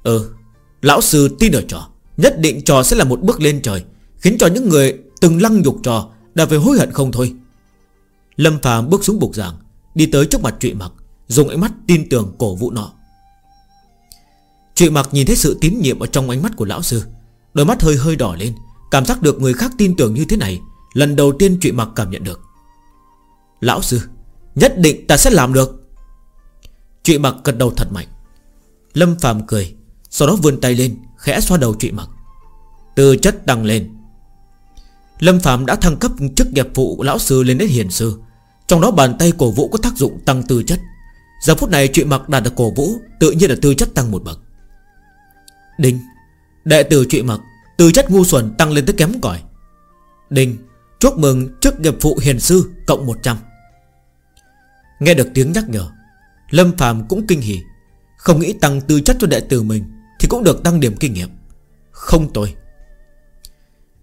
Ừ Lão sư tin ở trò. Nhất định trò sẽ là một bước lên trời, Khiến cho những người từng lăng nhục trò Đã phải hối hận không thôi. Lâm Phạm bước xuống bục giảng, Đi tới trước mặt trụy mặc, Dùng ánh mắt tin tưởng cổ vũ nọ Trụy mặc nhìn thấy sự tín nhiệm Ở trong ánh mắt của lão sư, Đôi mắt hơi hơi đỏ lên. Cảm giác được người khác tin tưởng như thế này, Lần đầu tiên trụy mặc cảm nhận được. Lão sư, Nhất định ta sẽ làm được. Trụy mặc gật đầu thật mạnh. Lâm phàm cười, Sau đó vươn tay lên, Khẽ xoa đầu trụy mặc. Tư chất tăng lên. Lâm phàm đã thăng cấp chức nghiệp vụ lão sư lên đến hiền sư. Trong đó bàn tay cổ vũ có tác dụng tăng tư chất. Giờ phút này trụy mặc đạt được cổ vũ, Tự nhiên là tư chất tăng một bậc. Đinh. Đệ tử trụy mặc Tư chất ngu xuẩn tăng lên tới kém cỏi. Đinh Chúc mừng chức nghiệp phụ hiền sư Cộng 100 Nghe được tiếng nhắc nhở, Lâm Phạm cũng kinh hỉ. Không nghĩ tăng tư chất cho đệ tử mình Thì cũng được tăng điểm kinh nghiệm. Không tồi.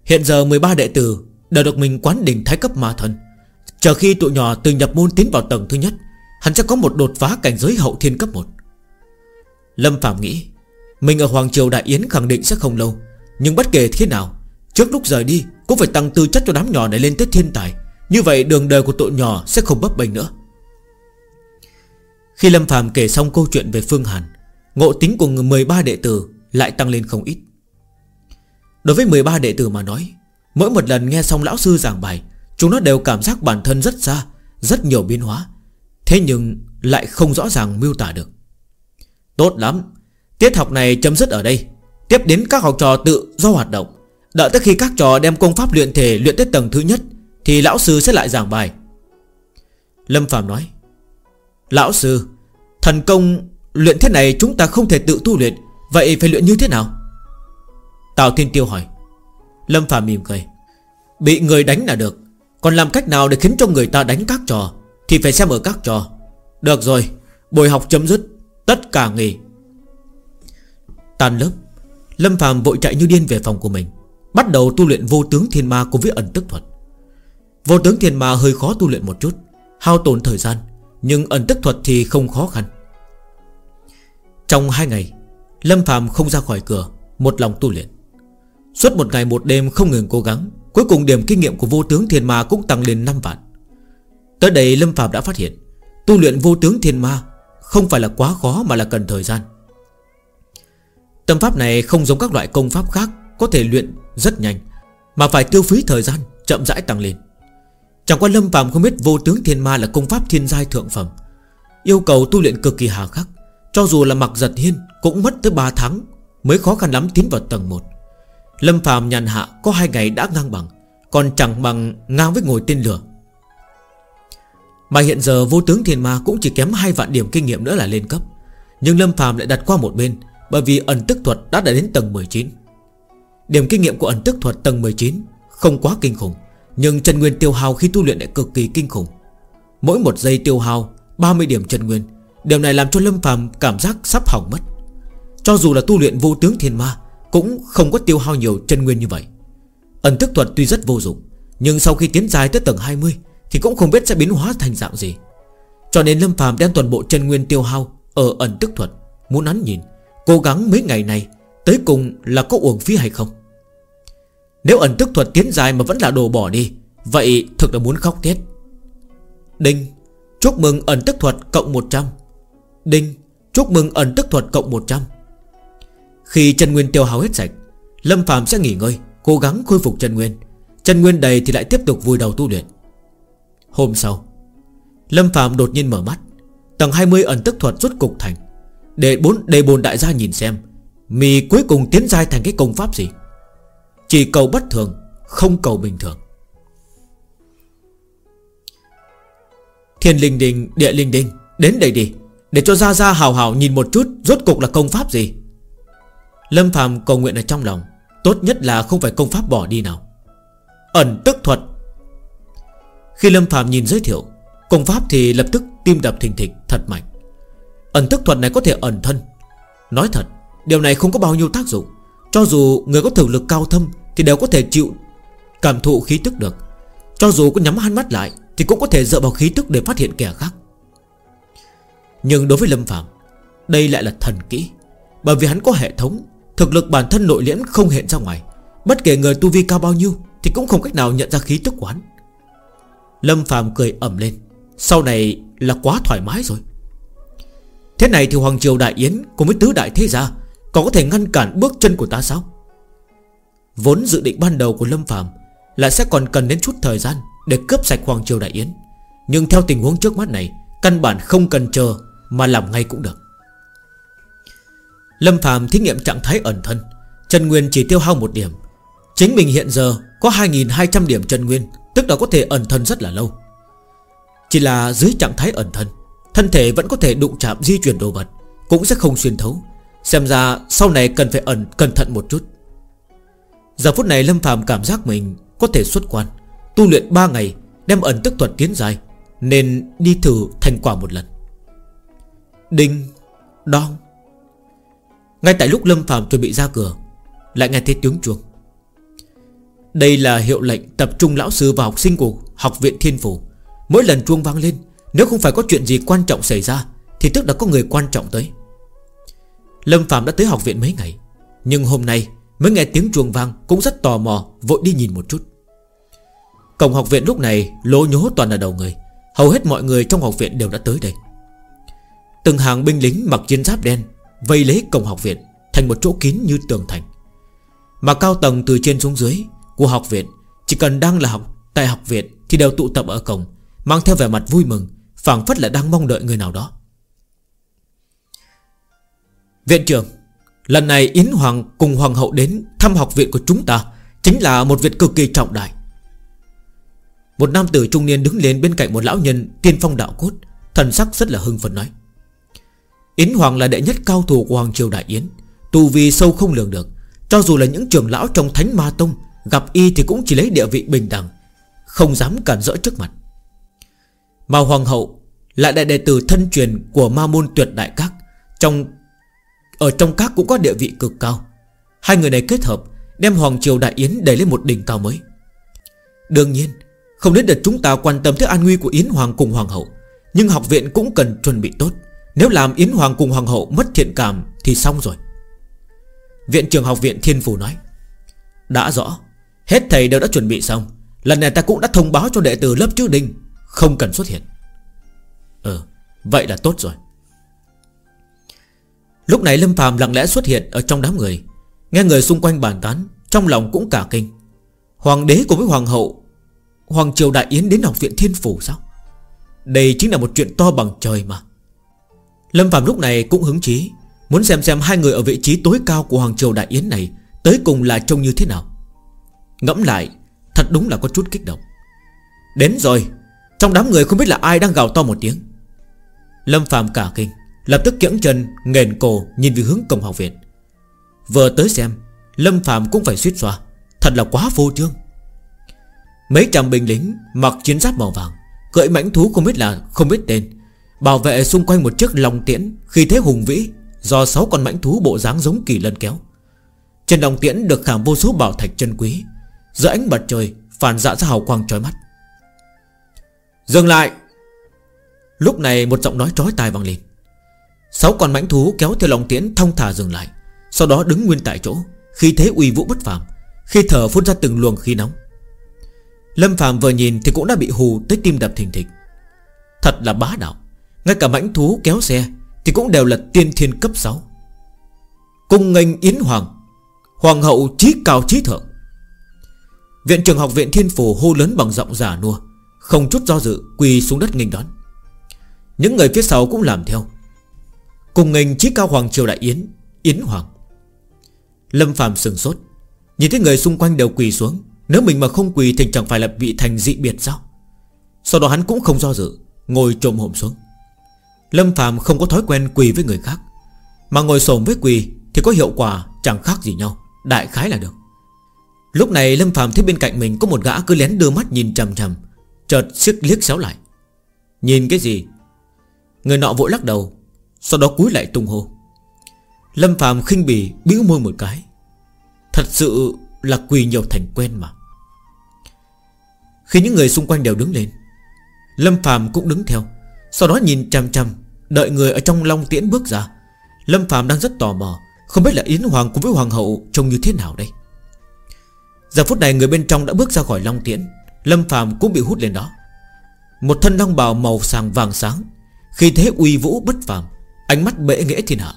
Hiện giờ 13 đệ tử đã được mình quán đỉnh thái cấp ma thần. Chờ khi tụi nhỏ từ nhập môn tiến vào tầng thứ nhất, Hắn sẽ có một đột phá cảnh giới hậu thiên cấp 1 Lâm Phạm nghĩ, Mình ở Hoàng Triều Đại Yến khẳng định sẽ không lâu nhưng bất kể thế nào, Trước lúc rời đi, Cũng phải tăng tư chất cho đám nhỏ này lên tới thiên tài. Như vậy đường đời của tụi nhỏ sẽ không bấp bênh nữa. Khi Lâm phàm kể xong câu chuyện về Phương Hàn, Ngộ tính của 13 đệ tử Lại tăng lên không ít. Đối với 13 đệ tử mà nói, Mỗi một lần nghe xong lão sư giảng bài, Chúng nó đều cảm giác bản thân rất xa, Rất nhiều biến hóa. Thế nhưng lại không rõ ràng miêu tả được. Tốt lắm, Tiết học này chấm dứt ở đây. Tiếp đến các học trò tự do hoạt động. Đợi tới khi các trò đem công pháp luyện thể Luyện tới tầng thứ nhất, Thì lão sư sẽ lại giảng bài. Lâm Phạm nói, Lão sư, Thần công luyện thế này chúng ta không thể tự tu luyện, Vậy phải luyện như thế nào? Tào Thiên Tiêu hỏi. Lâm Phạm mỉm cười, Bị người đánh là được, Còn làm cách nào để khiến cho người ta đánh các trò Thì phải xem ở các trò. Được rồi Buổi học chấm dứt, Tất cả nghỉ. Tan lớp. Lâm Phạm vội chạy như điên về phòng của mình, Bắt đầu tu luyện vô tướng thiên ma cùng với ẩn tức thuật. Vô tướng thiên ma hơi khó tu luyện một chút, Hao tổn thời gian, Nhưng ẩn tức thuật thì không khó khăn. Trong hai ngày, Lâm Phạm không ra khỏi cửa, Một lòng tu luyện. Suốt một ngày một đêm không ngừng cố gắng, Cuối cùng điểm kinh nghiệm của vô tướng thiên ma cũng tăng lên 5 vạn. Tới đây Lâm Phạm đã phát hiện, Tu luyện vô tướng thiên ma Không phải là quá khó mà là cần thời gian. Tâm pháp này không giống các loại công pháp khác, Có thể luyện rất nhanh, Mà phải tiêu phí thời gian chậm rãi tăng lên. Chẳng qua Lâm Phạm không biết vô tướng thiên ma là công pháp thiên giai thượng phẩm. Yêu cầu tu luyện cực kỳ hà khắc, Cho dù là mặc giật hiên Cũng mất tới 3 tháng Mới khó khăn lắm tiến vào tầng 1 Lâm Phạm nhàn hạ có hai ngày đã ngang bằng, Còn chẳng bằng ngang với ngồi tên lửa. Mà hiện giờ vô tướng thiên ma Cũng chỉ kém hai vạn điểm kinh nghiệm nữa là lên cấp, Nhưng Lâm Phạm lại đặt qua một bên bởi vì ẩn tức thuật đã đạt đến tầng 19 Điểm kinh nghiệm của ẩn tức thuật tầng 19 Không quá kinh khủng, Nhưng chân nguyên tiêu hao khi tu luyện lại cực kỳ kinh khủng. Mỗi một giây tiêu hao 30 điểm chân nguyên, Điều này làm cho Lâm phàm cảm giác sắp hỏng mất. Cho dù là tu luyện vô tướng thiên ma, cũng không có tiêu hao nhiều chân nguyên như vậy. Ẩn thức thuật tuy rất vô dụng, Nhưng sau khi tiến dài tới tầng 20 Thì cũng không biết sẽ biến hóa thành dạng gì. Cho nên Lâm phàm đem toàn bộ chân nguyên tiêu hao Ở ẩn tức thuật, Muốn hắn nhìn. Cố gắng mấy ngày này Tới cùng là có uổng phí hay không? Nếu ẩn tức thuật tiến dài mà vẫn là đồ bỏ đi, Vậy thực là muốn khóc thiết Đinh, Chúc mừng ẩn tức thuật cộng 100 Đinh, Chúc mừng ẩn tức thuật cộng 100 khi chân nguyên tiêu hao hết sạch, Lâm Phạm sẽ nghỉ ngơi, Cố gắng khôi phục chân nguyên. Chân nguyên đầy thì lại tiếp tục vùi đầu tu luyện. Hôm sau, Lâm Phạm đột nhiên mở mắt. Tầng 20 ẩn tức thuật rốt cục thành. Để bốn đề bồn đại gia nhìn xem, Mì cuối cùng tiến giai thành cái công pháp gì? Chỉ cầu bất thường, Không cầu bình thường. Thiên linh đình, địa linh đình, Đến đây đi, Để cho Gia Gia hào hào nhìn một chút Rốt cục là công pháp gì. Lâm Phạm cầu nguyện ở trong lòng, Tốt nhất là không phải công pháp bỏ đi nào. Ẩn tức thuật. Khi Lâm Phạm nhìn giới thiệu, Công pháp thì lập tức tim đập thình thịch thật mạnh. Ẩn thức thuật này có thể ẩn thân. Nói thật, Điều này không có bao nhiêu tác dụng. Cho dù người có thực lực cao thâm Thì đều có thể chịu cảm thụ khí tức được. Cho dù có nhắm hai mắt lại Thì cũng có thể dựa vào khí tức để phát hiện kẻ khác. Nhưng đối với Lâm Phạm Đây lại là thần kỹ. Bởi vì hắn có hệ thống, Thực lực bản thân nội liễn không hiện ra ngoài. Bất kể người tu vi cao bao nhiêu Thì cũng không cách nào nhận ra khí tức của hắn. Lâm Phạm cười ẩm lên. Sau này là quá thoải mái rồi. Thế này thì Hoàng Triều Đại Yến Cùng với Tứ Đại Thế Gia Còn có thể ngăn cản bước chân của ta sao? Vốn dự định ban đầu của Lâm Phạm Là sẽ còn cần đến chút thời gian Để cướp sạch Hoàng Triều Đại Yến. Nhưng theo tình huống trước mắt này, Căn bản không cần chờ Mà làm ngay cũng được. Lâm Phạm thí nghiệm trạng thái ẩn thân, Trần Nguyên chỉ tiêu hao một điểm. Chính mình hiện giờ có 2.200 điểm Trần Nguyên, Tức là có thể ẩn thân rất là lâu. Chỉ là dưới trạng thái ẩn thân Thân thể vẫn có thể đụng chạm di chuyển đồ vật, Cũng sẽ không xuyên thấu. Xem ra sau này cần phải ẩn, cẩn thận một chút. Giờ phút này Lâm phàm cảm giác mình Có thể xuất quan, Tu luyện 3 ngày, Đem ẩn tức thuật tiến dài Nên đi thử thành quả một lần. Đinh, Đong. Ngay tại lúc Lâm phàm chuẩn bị ra cửa, Lại nghe thấy tiếng chuông. Đây là hiệu lệnh tập trung lão sư và học sinh của Học viện Thiên Phủ. Mỗi lần chuông vang lên nếu không phải có chuyện gì quan trọng xảy ra, Thì tức là có người quan trọng tới. Lâm Phạm đã tới học viện mấy ngày, Nhưng hôm nay mới nghe tiếng chuông vang Cũng rất tò mò, vội đi nhìn một chút. Cổng học viện lúc này Lố nhố toàn là đầu người, Hầu hết mọi người trong học viện đều đã tới đây. Từng hàng binh lính mặc chiến giáp đen Vây lấy cổng học viện Thành một chỗ kín như tường thành. Mà cao tầng từ trên xuống dưới Của học viện Chỉ cần đang là học tại học viện Thì đều tụ tập ở cổng, Mang theo vẻ mặt vui mừng phảng phất là đang mong đợi người nào đó. Viện trưởng, Lần này Yến Hoàng cùng Hoàng hậu đến Thăm học viện của chúng ta, Chính là một việc cực kỳ trọng đại. Một nam tử trung niên đứng lên bên cạnh một lão nhân Tiên phong đạo cốt, Thần sắc rất là hưng phấn nói, Yến Hoàng là đệ nhất cao thủ của Hoàng Triều Đại Yến, Tu vi sâu không lường được. Cho dù là những trưởng lão trong Thánh Ma Tông, Gặp y thì cũng chỉ lấy địa vị bình đẳng, Không dám cản rỡ trước mặt. Mà Hoàng hậu Lại đại đệ tử thân truyền của Ma Môn Tuyệt Đại Các. Trong, Ở trong các cũng có địa vị cực cao. Hai người này kết hợp, Đem Hoàng Triều Đại Yến đẩy lên một đỉnh cao mới. Đương nhiên, Không đến được chúng ta quan tâm tới an nguy của Yến Hoàng cùng Hoàng hậu, Nhưng học viện cũng cần chuẩn bị tốt. Nếu làm Yến Hoàng cùng Hoàng hậu mất thiện cảm Thì xong rồi. Viện trưởng học viện Thiên Phủ nói, Đã rõ, Hết thầy đều đã chuẩn bị xong. Lần này ta cũng đã thông báo cho đệ tử lớp chữ đinh không cần xuất hiện. Ừ Vậy là tốt rồi. Lúc này Lâm phàm lặng lẽ xuất hiện Ở trong đám người. Nghe người xung quanh bàn tán, Trong lòng cũng cả kinh. Hoàng đế cùng với hoàng hậu, Hoàng triều đại yến đến học viện thiên phủ sao? Đây chính là một chuyện to bằng trời mà. Lâm Phạm lúc này cũng hứng chí, Muốn xem xem hai người ở vị trí tối cao của Hoàng Triều Đại Yến này Tới cùng là trông như thế nào. Ngẫm lại, Thật đúng là có chút kích động. Đến rồi trong đám người không biết là ai đang gào to một tiếng. Lâm Phạm cả kinh, Lập tức kiễng chân nghền cổ, Nhìn về hướng cổng học viện. Vừa tới xem, Lâm Phạm cũng phải suýt xoa Thật là quá vô trương. Mấy trăm binh lính mặc chiến giáp màu vàng Cưỡi mãnh thú không biết là không biết tên, Bảo vệ xung quanh một chiếc lòng tiễn Khi thế hùng vĩ, Do sáu con mãnh thú bộ dáng giống kỳ lân kéo. Trên lòng tiễn được khảm vô số bảo thạch chân quý, Giữa ánh mặt trời Phản dạ ra hào quang trói mắt. Dừng lại. Lúc này một giọng nói trói tai vang lên. Sáu con mãnh thú kéo theo lòng tiễn Thông thả dừng lại, Sau đó đứng nguyên tại chỗ, Khi thế uy vũ bất phàm, Khi thở phun ra từng luồng khí nóng. Lâm phàm vừa nhìn thì cũng đã bị hù tới tim đập thình thịch. Thật là bá đạo, ngay cả mãnh thú kéo xe Thì cũng đều là tiên thiên cấp 6 Cung nghênh Yến Hoàng Hoàng hậu trí cao trí thượng. Viện trường học viện thiên phủ hô lớn bằng giọng giả nua. Không chút do dự quỳ xuống đất nghênh đón. Những người phía sau cũng làm theo. Cùng nghênh chí cao hoàng triều đại yến Yến hoàng. Lâm phàm sừng sốt, Nhìn thấy người xung quanh đều quỳ xuống, Nếu mình mà không quỳ thì chẳng phải là bị thành dị biệt sao? Sau đó hắn cũng không do dự, Ngồi trộm hổm xuống. Lâm phàm không có thói quen quỳ với người khác, Mà ngồi sồn với quỳ Thì có hiệu quả chẳng khác gì nhau, Đại khái là được. Lúc này Lâm phàm thấy bên cạnh mình Có một gã cứ lén đưa mắt nhìn chằm chằm Chợt siết liếc xéo lại. Nhìn cái gì? Người nọ vội lắc đầu, Sau đó cúi lại tung hô. Lâm Phạm khinh bỉ bĩu môi một cái. Thật sự là quỳ nhiều thành quen mà. Khi những người xung quanh đều đứng lên, Lâm Phạm cũng đứng theo, Sau đó nhìn chăm chăm Đợi người ở trong Long Tiễn bước ra. Lâm Phạm đang rất tò mò, Không biết là Yến Hoàng cùng với Hoàng hậu trông như thế nào đây. Giờ phút này người bên trong đã bước ra khỏi Long Tiễn. Lâm Phạm cũng bị hút lên đó. Một thân long bào màu sàng vàng sáng Khi thế uy vũ bất phàm Ánh mắt bệ nghĩa thiên hạ.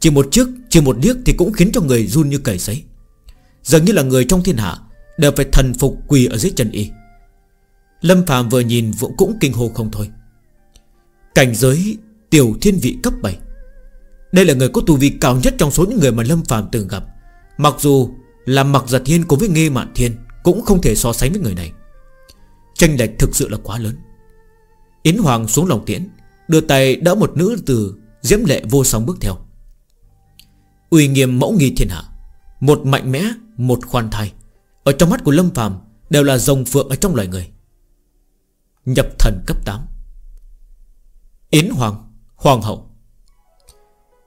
Chỉ một chiếc, chỉ một điếc thì cũng khiến cho người run như cầy sấy. Dường như là người trong thiên hạ Đều phải thần phục quỳ ở dưới chân y. Lâm Phạm vừa nhìn cũng kinh hồ không thôi. Cảnh giới tiểu thiên vị cấp 7 Đây là người có tu vi cao nhất trong số những người mà Lâm Phạm từng gặp. Mặc dù là mặc giật thiên cùng với nghe Mạn Thiên Cũng không thể so sánh với người này. Tranh lệch thực sự là quá lớn. Yến Hoàng xuống lòng tiễn, Đưa tay đỡ một nữ từ Diễm lệ vô song bước theo. Uy nghiêm mẫu nghi thiên hạ, Một mạnh mẽ, Một khoan thai. Ở trong mắt của Lâm Phàm Đều là rồng phượng ở trong loài người. Nhập thần cấp 8 Yến Hoàng Hoàng hậu.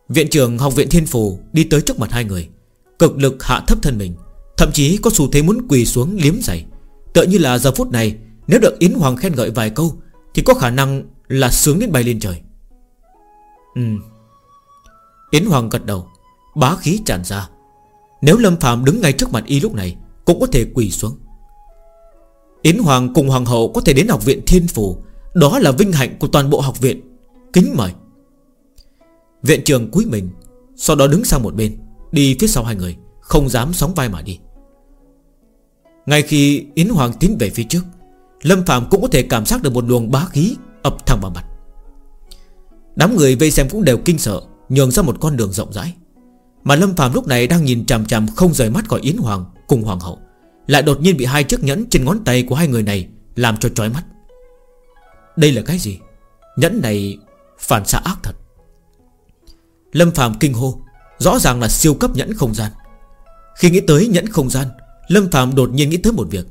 Viện trưởng học viện Thiên Phù Đi tới trước mặt hai người, Cực lực hạ thấp thân mình, Thậm chí có xu thế muốn quỳ xuống liếm giày. Tựa như là giờ phút này nếu được Yến Hoàng khen ngợi vài câu Thì có khả năng là sướng đến bay lên trời. Ừ. Yến Hoàng gật đầu Bá khí tràn ra. Nếu Lâm Phạm đứng ngay trước mặt y lúc này Cũng có thể quỳ xuống. Yến Hoàng cùng Hoàng hậu có thể đến học viện Thiên Phủ Đó là vinh hạnh của toàn bộ học viện. Kính mời. Viện trường cúi mình Sau đó đứng sang một bên Đi phía sau hai người Không dám sóng vai mà đi. Ngay khi Yến Hoàng tiến về phía trước Lâm Phạm cũng có thể cảm giác được một luồng bá khí ập thẳng vào mặt. Đám người vây xem cũng đều kinh sợ, Nhường ra một con đường rộng rãi. Mà Lâm Phạm lúc này đang nhìn chằm chằm Không rời mắt khỏi Yến Hoàng cùng Hoàng hậu, Lại đột nhiên bị hai chiếc nhẫn trên ngón tay của hai người này Làm cho trói mắt. Đây là cái gì? Nhẫn này phản xạ ác thật. Lâm Phạm kinh hô, Rõ ràng là siêu cấp nhẫn không gian. Khi nghĩ tới nhẫn không gian, Lâm Phạm đột nhiên nghĩ tới một việc.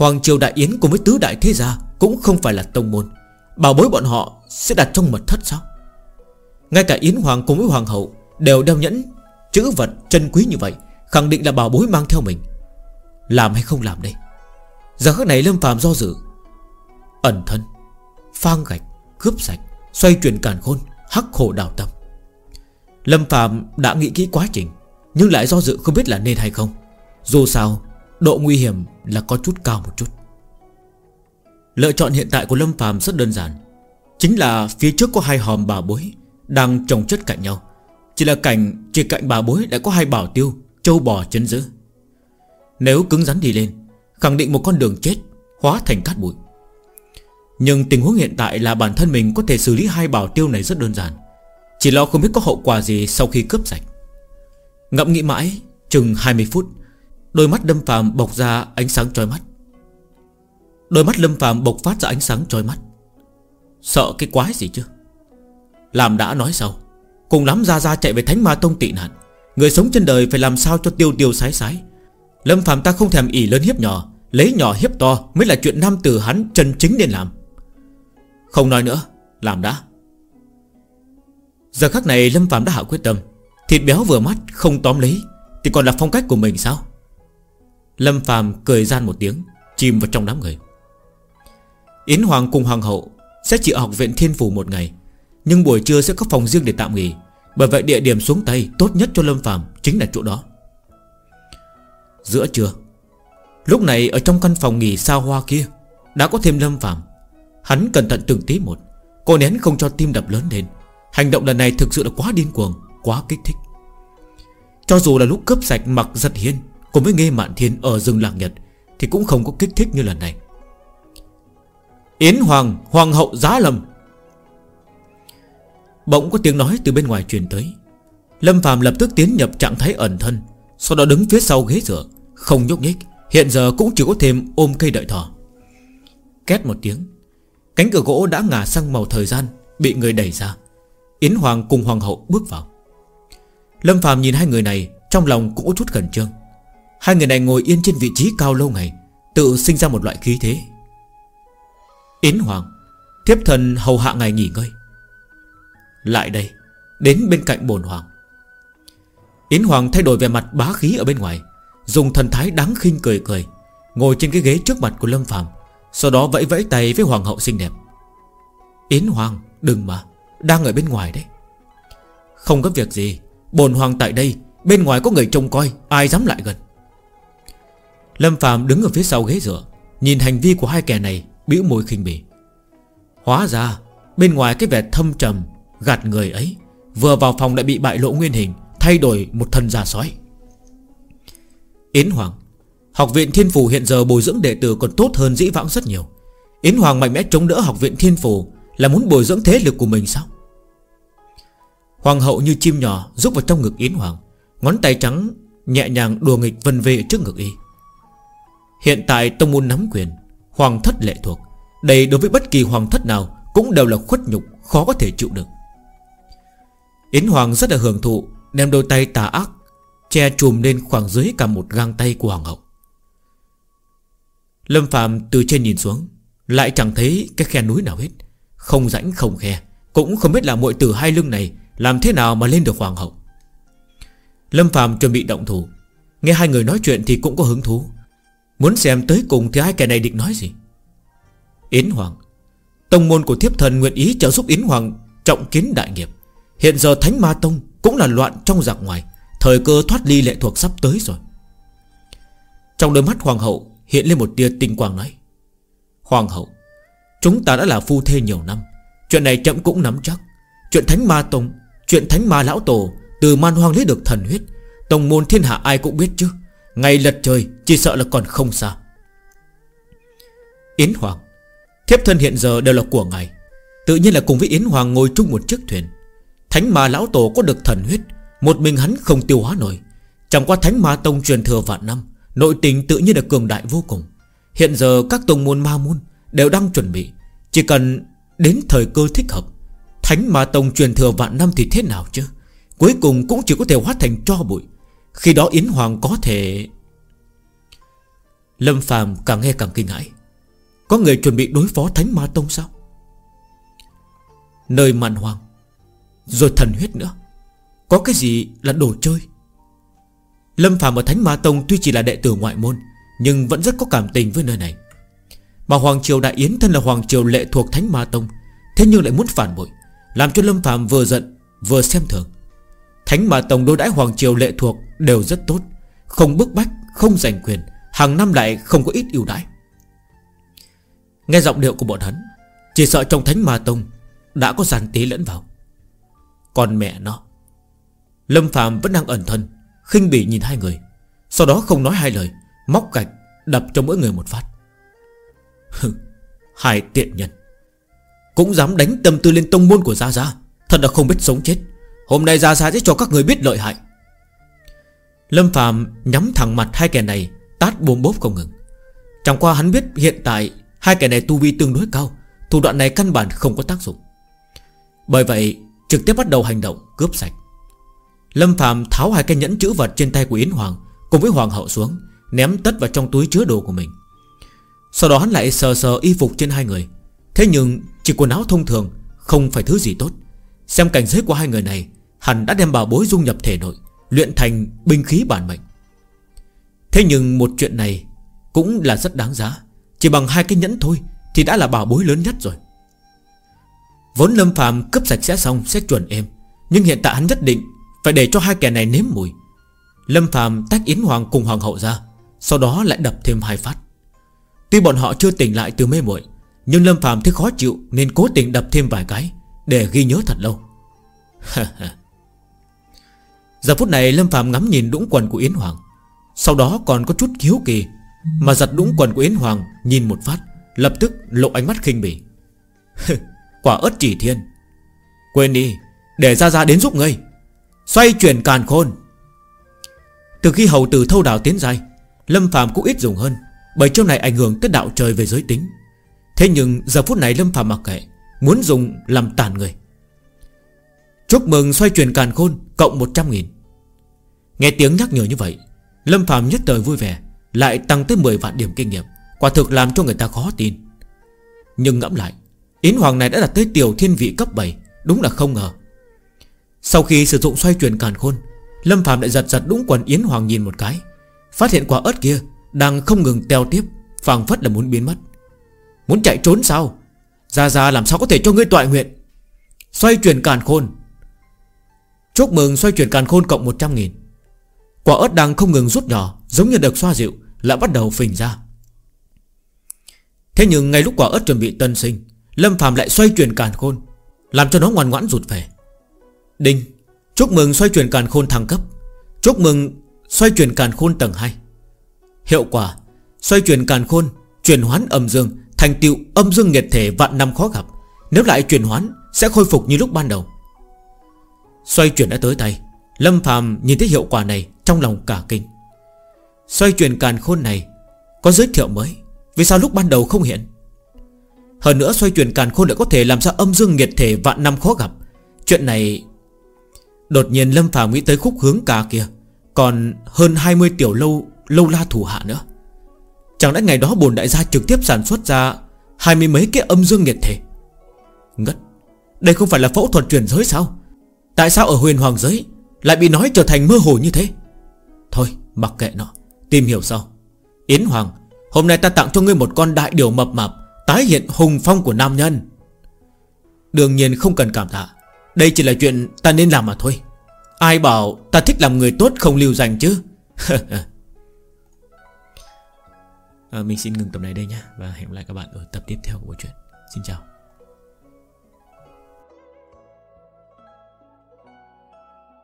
Hoàng Triều Đại Yến cùng với Tứ Đại Thế Gia Cũng không phải là tông môn. Bảo bối bọn họ sẽ đặt trong mật thất sao? Ngay cả Yến Hoàng cùng với Hoàng hậu Đều đeo nhẫn, Chữ vật chân quý như vậy, Khẳng định là bảo bối mang theo mình. Làm hay không làm đây? Giờ khắc này Lâm phàm do dự. Ẩn thân, Phang gạch, Cướp sạch, Xoay chuyển càn khôn, Hắc khổ đào tâm Lâm phàm đã nghĩ kỹ quá trình, Nhưng lại do dự không biết là nên hay không. Dù sao Độ nguy hiểm là có chút cao một chút. Lựa chọn hiện tại của Lâm Phàm rất đơn giản. Chính là phía trước có hai hòm bà bối Đang trồng chất cạnh nhau. Chỉ là cảnh, Chỉ cạnh bà bối lại có hai bảo tiêu, Châu bò chấn giữ. Nếu cứng rắn đi lên, Khẳng định một con đường chết, Hóa thành cát bụi. Nhưng tình huống hiện tại là bản thân mình Có thể xử lý hai bảo tiêu này rất đơn giản. Chỉ lo không biết có hậu quả gì Sau khi cướp sạch. Ngậm nghĩ mãi, Chừng 20 phút Đôi mắt Lâm Phạm bộc ra ánh sáng trói mắt. Đôi mắt Lâm Phạm bộc phát ra ánh sáng trói mắt. Sợ cái quái gì chứ? Làm đã nói sau, Cùng lắm ra ra chạy về Thánh Ma Tông tị nạn. Người sống trên đời phải làm sao cho tiêu tiêu sái sái? Lâm Phạm ta không thèm ỉ lớn hiếp nhỏ, Lấy nhỏ hiếp to mới là chuyện nam tử hắn chân chính nên làm. Không nói nữa, Làm đã. Giờ khắc này Lâm Phạm đã hạ quyết tâm. Thịt béo vừa mắt không tóm lấy, Thì còn là phong cách của mình sao? Lâm Phạm cười gian một tiếng, Chìm vào trong đám người. Yến Hoàng cùng Hoàng hậu Sẽ chỉ ở học viện Thiên Phủ một ngày, Nhưng buổi trưa sẽ có phòng riêng để tạm nghỉ. Bởi vậy địa điểm xuống tay tốt nhất cho Lâm Phạm Chính là chỗ đó. Giữa trưa, Lúc này ở trong căn phòng nghỉ sao hoa kia Đã có thêm Lâm Phạm Hắn cẩn thận từng tí một, Cô nén không cho tim đập lớn lên. Hành động lần này thực sự là quá điên cuồng, Quá kích thích. Cho dù là lúc cướp sạch mặc giật hiên Cùng với nghe mạn thiên ở rừng lạc nhật Thì cũng không có kích thích như lần này. Yến Hoàng Hoàng hậu giá lâm Bỗng có tiếng nói từ bên ngoài truyền tới. Lâm Phạm lập tức tiến nhập trạng thái ẩn thân, Sau đó đứng phía sau ghế dựa, Không nhúc nhích. Hiện giờ cũng chỉ có thêm ôm cây đợi thỏ. Két một tiếng, Cánh cửa gỗ đã ngả sang màu thời gian, Bị người đẩy ra. Yến Hoàng cùng Hoàng hậu bước vào. Lâm Phạm nhìn hai người này, Trong lòng cũng có chút khẩn trương. Hai người này ngồi yên trên vị trí cao lâu ngày, Tự sinh ra một loại khí thế. Yến Hoàng, Thiếp thần hầu hạ ngài nghỉ ngơi. Lại đây, Đến bên cạnh bồn hoàng. Yến Hoàng thay đổi về mặt bá khí ở bên ngoài, Dùng thần thái đáng khinh cười cười, Ngồi trên cái ghế trước mặt của Lâm Phạm Sau đó vẫy vẫy tay với Hoàng hậu xinh đẹp. Yến Hoàng, đừng mà, Đang ở bên ngoài đấy. Không có việc gì Bồn Hoàng tại đây, Bên ngoài có người trông coi, Ai dám lại gần? Lâm Phạm đứng ở phía sau ghế dựa, Nhìn hành vi của hai kẻ này, bĩu môi khinh bỉ. Hóa ra, Bên ngoài cái vẻ thâm trầm, Gạt người ấy, Vừa vào phòng đã bị bại lộ nguyên hình, Thay đổi một thân già sói. Yến Hoàng, Học viện Thiên Phủ hiện giờ bồi dưỡng đệ tử còn tốt hơn dĩ vãng rất nhiều. Yến Hoàng mạnh mẽ chống đỡ học viện Thiên Phủ Là muốn bồi dưỡng thế lực của mình sao? Hoàng hậu như chim nhỏ rút vào trong ngực Yến Hoàng, Ngón tay trắng nhẹ nhàng đùa nghịch vân về trước ngực y. Hiện tại tông môn nắm quyền. Hoàng thất lệ thuộc. Đây đối với bất kỳ hoàng thất nào Cũng đều là khuất nhục, khó có thể chịu được. Yến Hoàng rất là hưởng thụ, Đem đôi tay tà ác Che chùm lên khoảng dưới cả một gang tay của Hoàng hậu. Lâm Phạm từ trên nhìn xuống, Lại chẳng thấy cái khe núi nào hết. Không rãnh, không khe. Cũng không biết là muội tử hai lưng này Làm thế nào mà lên được Hoàng hậu. Lâm Phạm chuẩn bị động thủ. Nghe hai người nói chuyện thì cũng có hứng thú. Muốn xem tới cùng thì hai kẻ này định nói gì? Yến Hoàng. Tông môn của thiếp thần nguyện ý trợ giúp Yến Hoàng Trọng kiến đại nghiệp. Hiện giờ Thánh Ma Tông cũng là loạn trong giặc ngoài. Thời cơ thoát ly lệ thuộc sắp tới rồi. Trong đôi mắt Hoàng hậu Hiện lên một tia tinh quang nói, Hoàng hậu, Chúng ta đã là phu thê nhiều năm. Chuyện này chậm cũng nắm chắc. Chuyện Thánh Ma Tông, Chuyện Thánh Ma Lão Tổ Từ man hoang lấy được thần huyết, Tông môn thiên hạ ai cũng biết chứ. Ngày lật trời, Chỉ sợ là còn không xa. Yến Hoàng, Thiếp thân hiện giờ đều là của ngài. Tự nhiên là cùng với Yến Hoàng ngồi chung một chiếc thuyền. Thánh ma lão tổ có được thần huyết, Một mình hắn không tiêu hóa nổi. Chẳng qua thánh ma tông truyền thừa vạn năm, Nội tình tự nhiên là cường đại vô cùng. Hiện giờ các tông môn ma môn Đều đang chuẩn bị, Chỉ cần đến thời cơ thích hợp, Thánh ma tông truyền thừa vạn năm thì thế nào chứ? Cuối cùng cũng chỉ có thể hóa thành cho bụi khi đó Yến Hoàng có thể Lâm phàm càng nghe càng kinh hãi. Có người chuẩn bị đối phó Thánh Ma Tông sao? Nơi màn hoàng. Rồi thần huyết nữa. Có cái gì là đồ chơi? Lâm phàm ở Thánh Ma Tông tuy chỉ là đệ tử ngoại môn, Nhưng vẫn rất có cảm tình với nơi này. Mà Hoàng Triều Đại Yến thân là Hoàng Triều lệ thuộc Thánh Ma Tông, Thế nhưng lại muốn phản bội, Làm cho Lâm phàm vừa giận, vừa xem thường. Thánh mà Tông đối đãi Hoàng Triều lệ thuộc Đều rất tốt. Không bức bách, không giành quyền Hàng năm lại không có ít ưu đãi. Nghe giọng điệu của bọn hắn Chỉ sợ trong thánh ma tông Đã có giàn tí lẫn vào. Còn mẹ nó Lâm Phạm vẫn đang ẩn thân khinh bỉ nhìn hai người Sau đó không nói hai lời Móc gạch đập cho mỗi người một phát. Hai tiện nhân Cũng dám đánh tâm tư lên tông môn của Gia Gia Thật là không biết sống chết. Hôm nay ra ra sẽ cho các người biết lợi hại. Lâm Phạm nhắm thẳng mặt hai kẻ này, Tát bồm bốp không ngừng. Chẳng qua hắn biết hiện tại Hai kẻ này tu vi tương đối cao, Thủ đoạn này căn bản không có tác dụng. Bởi vậy, trực tiếp bắt đầu hành động, Cướp sạch. Lâm Phạm tháo hai cái nhẫn chữ vật trên tay của Yến Hoàng, Cùng với Hoàng hậu xuống, Ném tất vào trong túi chứa đồ của mình. Sau đó hắn lại sờ sờ y phục trên hai người. Thế nhưng, chỉ quần áo thông thường, Không phải thứ gì tốt. Xem cảnh giới của hai người này Hắn đã đem bảo bối dung nhập thể nội, Luyện thành binh khí bản mệnh. Thế nhưng một chuyện này Cũng là rất đáng giá. Chỉ bằng hai cái nhẫn thôi Thì đã là bảo bối lớn nhất rồi. Vốn Lâm Phạm cướp sạch sẽ xong Sẽ chuẩn êm Nhưng hiện tại hắn nhất định Phải để cho hai kẻ này nếm mùi. Lâm Phạm tách Yến Hoàng cùng Hoàng hậu ra, Sau đó lại đập thêm hai phát. Tuy bọn họ chưa tỉnh lại từ mê muội, Nhưng Lâm Phạm thấy khó chịu Nên cố tình đập thêm vài cái Để ghi nhớ thật lâu. Giờ phút này Lâm Phạm ngắm nhìn đũng quần của Yến Hoàng. Sau đó còn có chút hiếu kỳ, Mà giật đũng quần của Yến Hoàng Nhìn một phát, Lập tức lộ ánh mắt khinh bỉ. Quả ớt chỉ thiên. Quên đi, Để ra ra đến giúp ngươi. Xoay chuyển càn khôn. Từ khi hầu tử thâu đảo tiến dài Lâm Phạm cũng ít dùng hơn, Bởi trong này ảnh hưởng tới đạo trời về giới tính. Thế nhưng giờ phút này Lâm Phạm mặc kệ, Muốn dùng làm tàn người. Chúc mừng xoay chuyển càn khôn Cộng 100 nghìn. Nghe tiếng nhắc nhở như vậy, Lâm Phạm nhất thời vui vẻ, Lại tăng tới 10 vạn điểm kinh nghiệm, Quả thực làm cho người ta khó tin. Nhưng ngẫm lại, Yến Hoàng này đã đạt tới tiểu thiên vị cấp 7 Đúng là không ngờ. Sau khi sử dụng xoay chuyển càn khôn, Lâm Phạm lại giật giật đúng quần Yến Hoàng nhìn một cái, Phát hiện quả ớt kia Đang không ngừng teo tiếp, phảng phất là muốn biến mất. Muốn chạy trốn sao? Ra ra làm sao có thể cho ngươi tọa nguyện? Xoay chuyển càn khôn Chúc mừng xoay chuyển càn khôn cộng 100 nghìn. Quả ớt đang không ngừng rút nhỏ, Giống như được xoa dịu, Lại bắt đầu phình ra. Thế nhưng ngay lúc quả ớt chuẩn bị tân sinh, Lâm Phạm lại xoay chuyển càn khôn, Làm cho nó ngoan ngoãn rụt về. Đinh, Chúc mừng xoay chuyển càn khôn thăng cấp. Chúc mừng xoay chuyển càn khôn tầng 2 Hiệu quả, Xoay chuyển càn khôn Chuyển hoán âm dương Thành tựu âm dương nghiệt thể vạn năm khó gặp. Nếu lại chuyển hoán, Sẽ khôi phục như lúc ban đầu. Xoay chuyển đã tới tay. Lâm Phạm nhìn thấy hiệu quả này Trong lòng cả kinh. Xoay chuyển càn khôn này, Có giới thiệu mới. Vì sao lúc ban đầu không hiện? Hơn nữa, xoay chuyển càn khôn lại có thể làm ra âm dương nghiệt thể vạn năm khó gặp. Chuyện này, Đột nhiên Lâm Phàm nghĩ tới khúc hướng ca kia, Còn hơn 20 tiểu lâu Lâu la thủ hạ nữa. Chẳng lẽ ngày đó bồn đại gia trực tiếp sản xuất ra Hai mươi mấy cái âm dương nghiệt thể? Ngất. Đây không phải là phẫu thuật truyền giới sao? Tại sao ở huyền hoàng giới Lại bị nói trở thành mơ hồ như thế? Thôi mặc kệ nó Tìm hiểu sau. Yến Hoàng Hôm nay ta tặng cho ngươi một con đại điều mập mạp Tái hiện hùng phong của nam nhân. Đương nhiên không cần cảm tạ Đây chỉ là chuyện ta nên làm mà thôi. Ai bảo ta thích làm người tốt không lưu danh chứ? À, Mình xin ngừng tập này đây nhé Và hẹn gặp lại các bạn ở tập tiếp theo của bộ truyện. Xin chào.